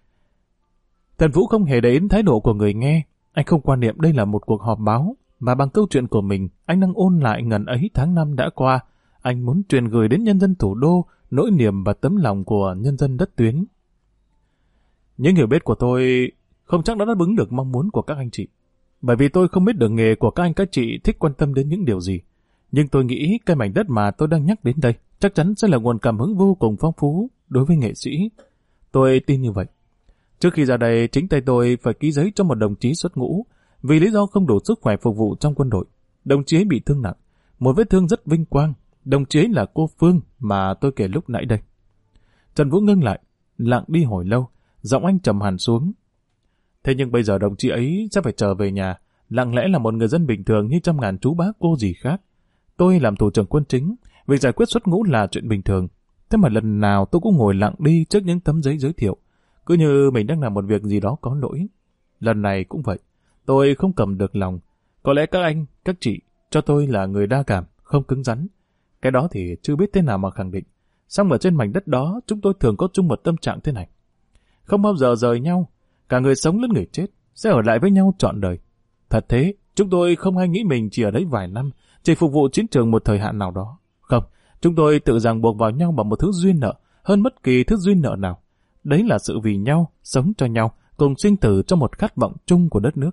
Trần Vũ không hề để ý thái độ của người nghe, anh không quan niệm đây là một cuộc họp báo, mà bằng câu chuyện của mình, anh đang ôn lại ngần ấy tháng năm đã qua. Anh muốn truyền gửi đến nhân dân thủ đô nỗi niềm và tấm lòng của nhân dân đất tuyến. Những hiểu biết của tôi không chắc đã đáp ứng được mong muốn của các anh chị. Bởi vì tôi không biết được nghề của các anh các chị thích quan tâm đến những điều gì. Nhưng tôi nghĩ cái mảnh đất mà tôi đang nhắc đến đây chắc chắn sẽ là nguồn cảm hứng vô cùng phong phú đối với nghệ sĩ. Tôi tin như vậy. Trước khi ra đây, chính tay tôi phải ký giấy cho một đồng chí xuất ngũ vì lý do không đủ sức khỏe phục vụ trong quân đội. Đồng chí ấy bị thương nặng, một vết thương rất vinh quang. Đồng chí ấy là cô Phương mà tôi kể lúc nãy đây. Trần Vũ ngưng lại, lặng đi hồi lâu, giọng anh trầm hẳn xuống. Thế nhưng bây giờ đồng chí ấy sẽ phải trở về nhà, lặng lẽ là một người dân bình thường như trăm ngàn chú bác cô gì khác. Tôi làm thủ trưởng quân chính, việc giải quyết xuất ngũ là chuyện bình thường. Thế mà lần nào tôi cũng ngồi lặng đi trước những tấm giấy giới thiệu, cứ như mình đang làm một việc gì đó có lỗi. Lần này cũng vậy, tôi không cầm được lòng. Có lẽ các anh, các chị, cho tôi là người đa cảm, không cứng rắn. Cái đó thì chưa biết thế nào mà khẳng định. Xong ở trên mảnh đất đó, chúng tôi thường có chung một tâm trạng thế này. Không bao giờ rời nhau, cả người sống lẫn người chết, sẽ ở lại với nhau trọn đời. Thật thế, chúng tôi không hay nghĩ mình chỉ ở đấy vài năm, chỉ phục vụ chiến trường một thời hạn nào đó. Không, chúng tôi tự ràng buộc vào nhau bằng một thứ duyên nợ, hơn bất kỳ thứ duyên nợ nào. Đấy là sự vì nhau, sống cho nhau, cùng sinh tử trong một khát vọng chung của đất nước.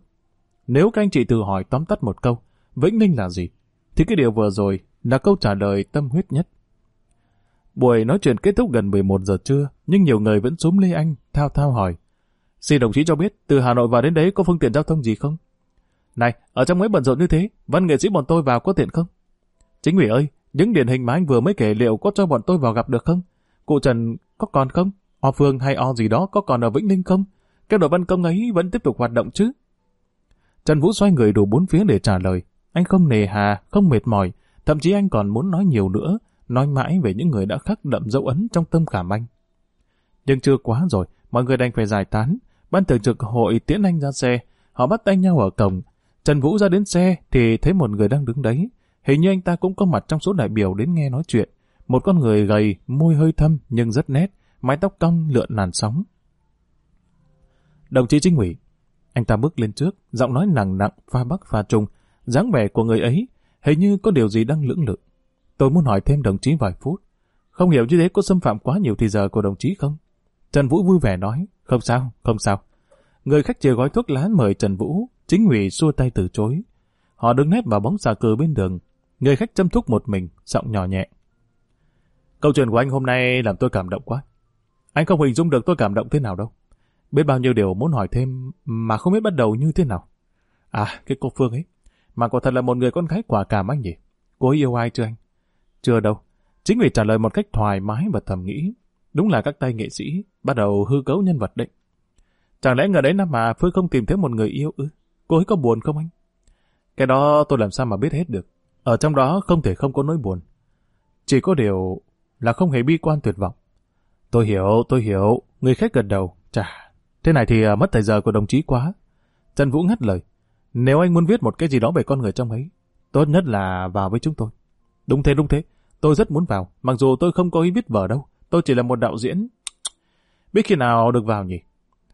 Nếu các anh chị tự hỏi tóm tắt một câu, Vĩnh Ninh là gì? Thì cái điều vừa rồi là câu trả lời tâm huyết nhất. Buổi nói chuyện kết thúc gần 11 giờ trưa, nhưng nhiều người vẫn súm lê anh, thao thao hỏi. Xin đồng chí cho biết, từ Hà Nội vào đến đấy có phương tiện giao thông gì không? Này, ở trong mấy bận rộn như thế, văn nghệ sĩ bọn tôi vào có tiện không? Chính ủy ơi, những điển hình mà anh vừa mới kể liệu có cho bọn tôi vào gặp được không? Cụ Trần có còn không? O Phương hay O gì đó có còn ở Vĩnh Ninh không? Các đội văn công ấy vẫn tiếp tục hoạt động chứ? Trần Vũ xoay người đủ bốn phía để trả lời. Anh không nề hà, không mệt mỏi, thậm chí anh còn muốn nói nhiều nữa, nói mãi về những người đã khắc đậm dấu ấn trong tâm khảm anh. Nhưng chưa quá rồi, mọi người đành phải giải tán. Ban thường trực hội tiễn anh ra xe, họ bắt tay nhau ở cổng. Trần Vũ ra đến xe thì thấy một người đang đứng đấy. Hình như anh ta cũng có mặt trong số đại biểu đến nghe nói chuyện. Một con người gầy, môi hơi thâm nhưng rất nét, mái tóc cong lượn làn sóng. Đồng chí chính ủy, anh ta bước lên trước, giọng nói nặng nặng, pha bắc pha trung, dáng vẻ của người ấy hình như có điều gì đang lưỡng lự. Tôi muốn hỏi thêm đồng chí vài phút. Không hiểu như thế có xâm phạm quá nhiều thì giờ của đồng chí không? Trần Vũ vui vẻ nói, không sao, không sao. Người khách chờ gói thuốc lá mời Trần Vũ, chính ủy xua tay từ chối. Họ đứng nép vào bóng xà cừ bên đường. Người khách châm thuốc một mình, giọng nhỏ nhẹ. Câu chuyện của anh hôm nay làm tôi cảm động quá. Anh không hình dung được tôi cảm động thế nào đâu. Biết bao nhiêu điều muốn hỏi thêm mà không biết bắt đầu như thế nào. À, cái cô Phương ấy. Mà quả thật là một người con gái quả cảm anh nhỉ? Cô ấy yêu ai chưa anh? Chưa đâu. Chính vì trả lời một cách thoải mái và thầm nghĩ. Đúng là các tay nghệ sĩ bắt đầu hư cấu nhân vật đấy. Chẳng lẽ ngờ đấy năm mà Phương không tìm thấy một người yêu ư? Cô ấy có buồn không anh? Cái đó tôi làm sao mà biết hết được. Ở trong đó không thể không có nỗi buồn. Chỉ có điều là không hề bi quan tuyệt vọng. Tôi hiểu, tôi hiểu. Người khách gật đầu. Chà, thế này thì à, mất thời giờ của đồng chí quá. Trần Vũ ngắt lời. Nếu anh muốn viết một cái gì đó về con người trong ấy, tốt nhất là vào với chúng tôi. Đúng thế, đúng thế. Tôi rất muốn vào, mặc dù tôi không có ý viết vở đâu. Tôi chỉ là một đạo diễn. Biết khi nào được vào nhỉ?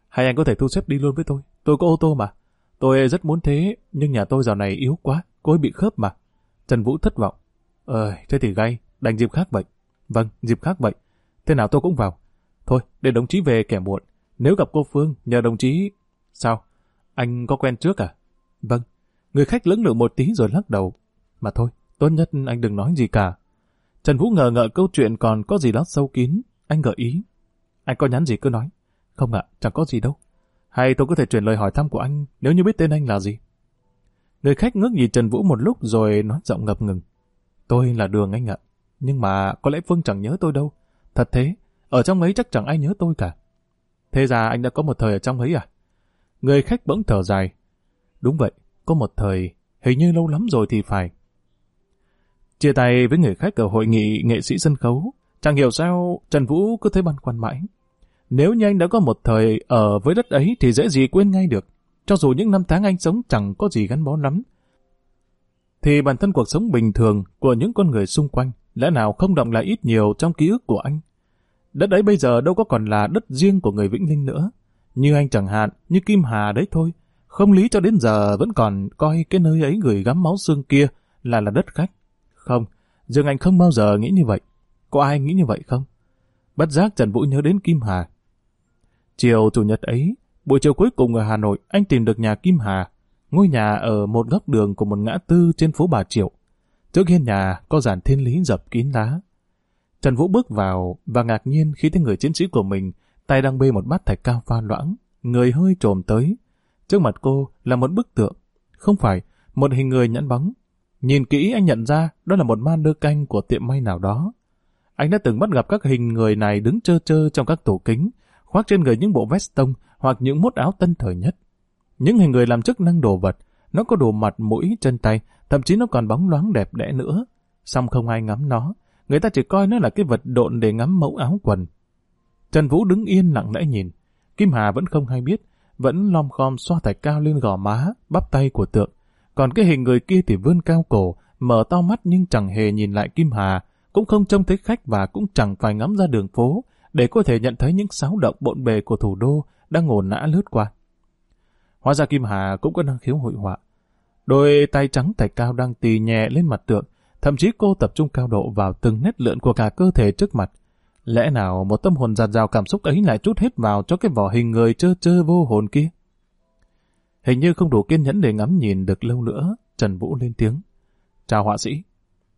Hay anh có thể thu xếp đi luôn với tôi? Tôi có ô tô mà. Tôi rất muốn thế, nhưng nhà tôi dạo này yếu quá, cô ấy bị khớp mà. Trần Vũ thất vọng. Ờ, thế thì gay, đành dịp khác vậy. Vâng, dịp khác vậy. Thế nào tôi cũng vào. Thôi, để đồng chí về kẻ muộn. Nếu gặp cô Phương, nhờ đồng chí... Sao? Anh có quen trước à? Vâng. Người khách lưỡng lự một tí rồi lắc đầu. Mà thôi, tốt nhất anh đừng nói gì cả. Trần Vũ ngờ ngợ câu chuyện còn có gì đó sâu kín. Anh gợi ý. Anh có nhắn gì cứ nói. Không ạ, chẳng có gì đâu. Hay tôi có thể chuyển lời hỏi thăm của anh nếu như biết tên anh là gì? Người khách ngước nhìn Trần Vũ một lúc rồi nói giọng ngập ngừng. Tôi là Đường anh ạ. Nhưng mà có lẽ Phương chẳng nhớ tôi đâu. Thật thế, ở trong ấy chắc chẳng ai nhớ tôi cả. Thế ra anh đã có một thời ở trong ấy à? Người khách bỗng thở dài. Đúng vậy, có một thời, hình như lâu lắm rồi thì phải. Chia tay với người khách ở hội nghị nghệ sĩ sân khấu, chẳng hiểu sao Trần Vũ cứ thấy băn khoăn mãi. Nếu như anh đã có một thời ở với đất ấy thì dễ gì quên ngay được. Cho dù những năm tháng anh sống chẳng có gì gắn bó lắm, thì bản thân cuộc sống bình thường của những con người xung quanh lẽ nào không động lại ít nhiều trong ký ức của anh. Đất ấy bây giờ đâu có còn là đất riêng của người Vĩnh Linh nữa. Như anh chẳng hạn, như Kim Hà đấy thôi. Không lý cho đến giờ vẫn còn coi cái nơi ấy gửi gắm máu xương kia là là đất khách. Không, Dương Anh không bao giờ nghĩ như vậy. Có ai nghĩ như vậy không? Bất giác Trần Vũ nhớ đến Kim Hà. Chiều Chủ nhật ấy, buổi chiều cuối cùng ở Hà Nội, anh tìm được nhà Kim Hà, ngôi nhà ở một góc đường của một ngã tư trên phố Bà Triệu. Trước hiên nhà có giàn thiên lý dập kín lá. Trần Vũ bước vào và ngạc nhiên khi thấy người chiến sĩ của mình tay đang bê một bát thạch cao pha loãng, người hơi trồm tới. Trước mặt cô là một bức tượng, không phải một hình người nhẵn bóng. Nhìn kỹ anh nhận ra đó là một man đơ canh của tiệm may nào đó. Anh đã từng bắt gặp các hình người này đứng chơ chơ trong các tủ kính, khoác trên người những bộ vest tông hoặc những mốt áo tân thời nhất. Những hình người làm chức năng đồ vật, nó có đồ mặt mũi, chân tay, thậm chí nó còn bóng loáng đẹp đẽ nữa. Xong không ai ngắm nó, người ta chỉ coi nó là cái vật độn để ngắm mẫu áo quần. Trần Vũ đứng yên lặng lẽ nhìn, Kim Hà vẫn không hay biết, vẫn lom khom xoa thạch cao lên gò má, bắp tay của tượng. Còn cái hình người kia thì vươn cao cổ, mở to mắt nhưng chẳng hề nhìn lại Kim Hà, cũng không trông thấy khách và cũng chẳng phải ngắm ra đường phố để có thể nhận thấy những xáo động bộn bề của thủ đô đang ngổn nã lướt qua. Hóa ra Kim Hà cũng có năng khiếu hội họa. Đôi tay trắng thạch cao đang tì nhẹ lên mặt tượng, thậm chí cô tập trung cao độ vào từng nét lượn của cả cơ thể trước mặt. Lẽ nào một tâm hồn giạt rào cảm xúc ấy lại chút hết vào cho cái vỏ hình người trơ trơ vô hồn kia? Hình như không đủ kiên nhẫn để ngắm nhìn được lâu nữa, Trần Vũ lên tiếng. Chào họa sĩ.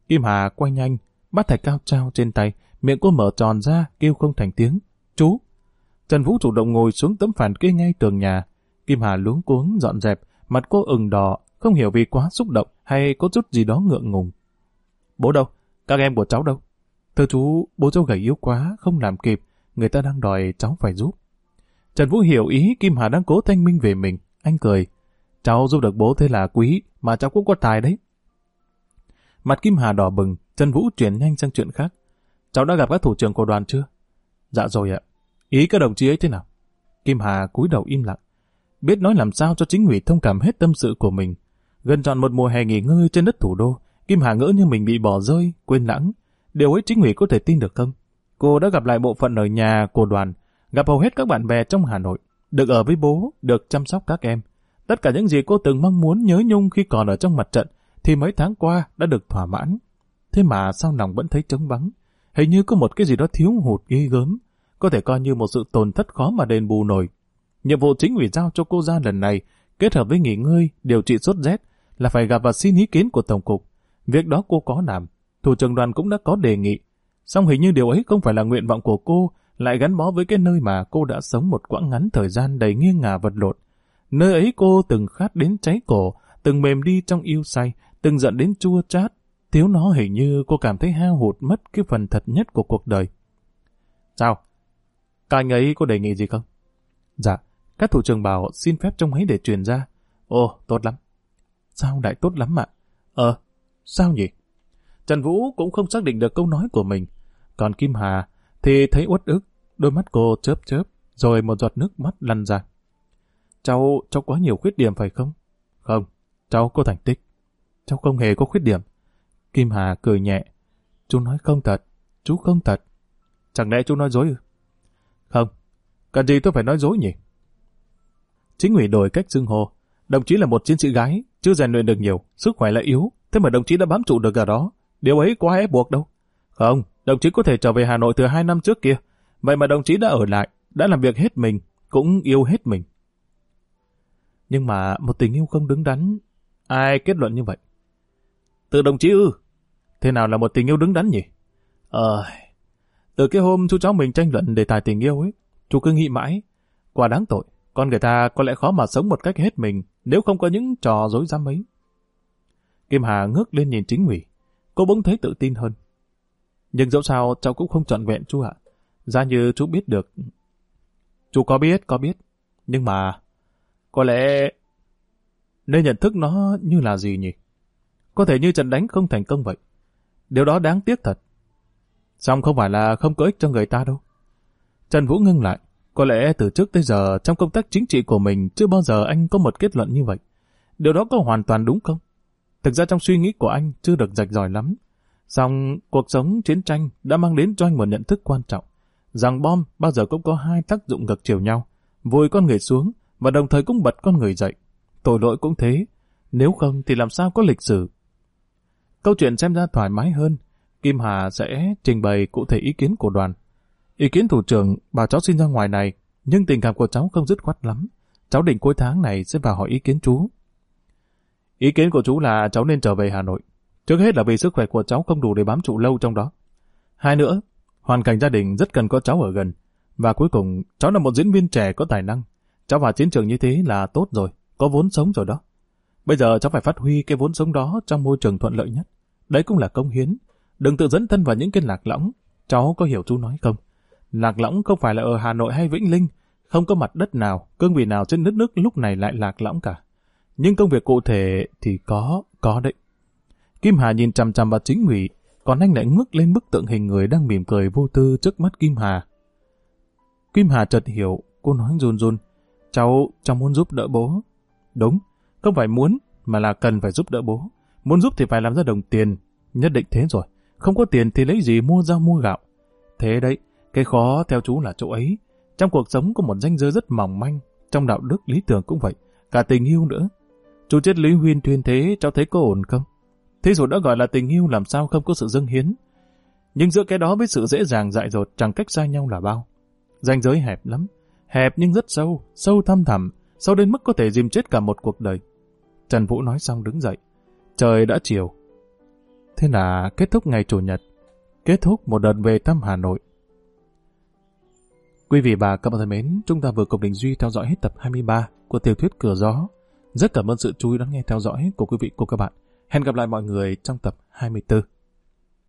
Kim Hà quay nhanh, bắt thạch cao trao trên tay, miệng cô mở tròn ra, kêu không thành tiếng. Chú! Trần Vũ chủ động ngồi xuống tấm phản kê ngay tường nhà. Kim Hà luống cuống dọn dẹp, mặt cô ửng đỏ, không hiểu vì quá xúc động hay có chút gì đó ngượng ngùng. Bố đâu? Các em của cháu đâu? Thưa chú, bố cháu gầy yếu quá, không làm kịp, người ta đang đòi cháu phải giúp. Trần Vũ hiểu ý Kim Hà đang cố thanh minh về mình, anh cười. Cháu giúp được bố thế là quý, mà cháu cũng có tài đấy. Mặt Kim Hà đỏ bừng, Trần Vũ chuyển nhanh sang chuyện khác. Cháu đã gặp các thủ trưởng của đoàn chưa? Dạ rồi ạ. Ý các đồng chí ấy thế nào? Kim Hà cúi đầu im lặng. Biết nói làm sao cho chính ủy thông cảm hết tâm sự của mình. Gần tròn một mùa hè nghỉ ngơi trên đất thủ đô, Kim Hà ngỡ như mình bị bỏ rơi, quên lãng. Điều ấy chính ủy có thể tin được không? Cô đã gặp lại bộ phận ở nhà của đoàn, gặp hầu hết các bạn bè trong Hà Nội, được ở với bố, được chăm sóc các em. Tất cả những gì cô từng mong muốn nhớ nhung khi còn ở trong mặt trận, thì mấy tháng qua đã được thỏa mãn. Thế mà sao lòng vẫn thấy trống vắng? Hình như có một cái gì đó thiếu hụt ghê gớm, có thể coi như một sự tổn thất khó mà đền bù nổi. Nhiệm vụ chính ủy giao cho cô ra lần này, kết hợp với nghỉ ngơi, điều trị sốt rét, là phải gặp và xin ý kiến của Tổng cục. Việc đó cô có làm, thủ trưởng đoàn cũng đã có đề nghị. Song hình như điều ấy không phải là nguyện vọng của cô, lại gắn bó với cái nơi mà cô đã sống một quãng ngắn thời gian đầy nghiêng ngả vật lộn. Nơi ấy cô từng khát đến cháy cổ, từng mềm đi trong yêu say, từng giận đến chua chát. Thiếu nó hình như cô cảm thấy hao hụt mất cái phần thật nhất của cuộc đời. Sao? Các anh ấy có đề nghị gì không? Dạ, các thủ trưởng bảo xin phép trong ấy để truyền ra. Ồ, tốt lắm. Sao đại tốt lắm ạ? Ờ, sao nhỉ? Trần Vũ cũng không xác định được câu nói của mình. Còn Kim Hà thì thấy uất ức, đôi mắt cô chớp chớp, rồi một giọt nước mắt lăn ra. Cháu, cháu có nhiều khuyết điểm phải không? Không, cháu có thành tích. Cháu không hề có khuyết điểm. Kim Hà cười nhẹ. Chú nói không thật, chú không thật. Chẳng lẽ chú nói dối ư? Không, cần gì tôi phải nói dối nhỉ? Chính ủy đổi cách xưng hô. Đồng chí là một chiến sĩ gái, chưa rèn luyện được nhiều, sức khỏe lại yếu, thế mà đồng chí đã bám trụ được ở đó. Điều ấy quá ép buộc đâu. Không, đồng chí có thể trở về Hà Nội từ hai năm trước kia. Vậy mà đồng chí đã ở lại, đã làm việc hết mình, cũng yêu hết mình. Nhưng mà một tình yêu không đứng đắn, ai kết luận như vậy? Từ đồng chí ư? Thế nào là một tình yêu đứng đắn nhỉ? Ờ, từ cái hôm chú cháu mình tranh luận đề tài tình yêu ấy, chú cứ nghĩ mãi, quả đáng tội, con người ta có lẽ khó mà sống một cách hết mình nếu không có những trò dối rắm ấy. Kim Hà ngước lên nhìn chính ủy, cô bỗng thấy tự tin hơn. Nhưng dẫu sao cháu cũng không trọn vẹn chú ạ. Ra như chú biết được. Chú có biết, có biết. Nhưng mà, có lẽ nên nhận thức nó như là gì nhỉ? Có thể như trận đánh không thành công vậy. Điều đó đáng tiếc thật. Xong không phải là không có ích cho người ta đâu. Trần Vũ ngưng lại. Có lẽ từ trước tới giờ, trong công tác chính trị của mình, chưa bao giờ anh có một kết luận như vậy. Điều đó có hoàn toàn đúng không? Thực ra trong suy nghĩ của anh, chưa được rạch ròi lắm. Xong cuộc sống chiến tranh đã mang đến cho anh một nhận thức quan trọng. Rằng bom bao giờ cũng có hai tác dụng ngược chiều nhau. Vùi con người xuống và đồng thời cũng bật con người dậy. Tội lỗi cũng thế. Nếu không thì làm sao có lịch sử? Câu chuyện xem ra thoải mái hơn. Kim Hà sẽ trình bày cụ thể ý kiến của đoàn. Ý kiến thủ trưởng bảo cháu xin ra ngoài này, nhưng tình cảm của cháu không dứt khoát lắm. Cháu định cuối tháng này sẽ vào hỏi ý kiến chú. Ý kiến của chú là cháu nên trở về Hà Nội. Trước hết là vì sức khỏe của cháu không đủ để bám trụ lâu trong đó. Hai nữa, hoàn cảnh gia đình rất cần có cháu ở gần. Và cuối cùng, cháu là một diễn viên trẻ có tài năng. Cháu vào chiến trường như thế là tốt rồi, có vốn sống rồi đó. Bây giờ cháu phải phát huy cái vốn sống đó trong môi trường thuận lợi nhất. Đấy cũng là công hiến. Đừng tự dẫn thân vào những cái lạc lõng. Cháu có hiểu chú nói không? Lạc lõng không phải là ở Hà Nội hay Vĩnh Linh. Không có mặt đất nào, cương vị nào trên đất nước lúc này lại lạc lõng cả. Nhưng công việc cụ thể thì có, có đấy. Kim Hà nhìn chằm chằm vào chính ủy, còn anh lại ngước lên bức tượng hình người đang mỉm cười vô tư trước mắt Kim Hà. Kim Hà chợt hiểu, cô nói run run, cháu, cháu muốn giúp đỡ bố. Đúng, không phải muốn, mà là cần phải giúp đỡ bố. Muốn giúp thì phải làm ra đồng tiền, nhất định thế rồi. Không có tiền thì lấy gì mua rau mua gạo. Thế đấy, cái khó theo chú là chỗ ấy. Trong cuộc sống có một danh giới rất mỏng manh, trong đạo đức lý tưởng cũng vậy, cả tình yêu nữa. Chú chết Lý Huyên thuyên thế, cháu thấy có ổn không? Thế rồi đã gọi là tình yêu làm sao không có sự dâng hiến. Nhưng giữa cái đó với sự dễ dàng dại dột chẳng cách xa nhau là bao. Danh giới hẹp lắm, hẹp nhưng rất sâu, sâu thăm thẳm, sâu đến mức có thể dìm chết cả một cuộc đời. Trần Vũ nói xong đứng dậy. Trời đã chiều. Thế là kết thúc ngày Chủ nhật, kết thúc một đợt về thăm Hà Nội. Quý vị và các bạn thân mến, chúng ta vừa cùng Đình Duy theo dõi hết tập 23 của tiểu thuyết Cửa Gió. Rất cảm ơn sự chú ý lắng nghe theo dõi của quý vị của các bạn. Hẹn gặp lại mọi người trong tập 24.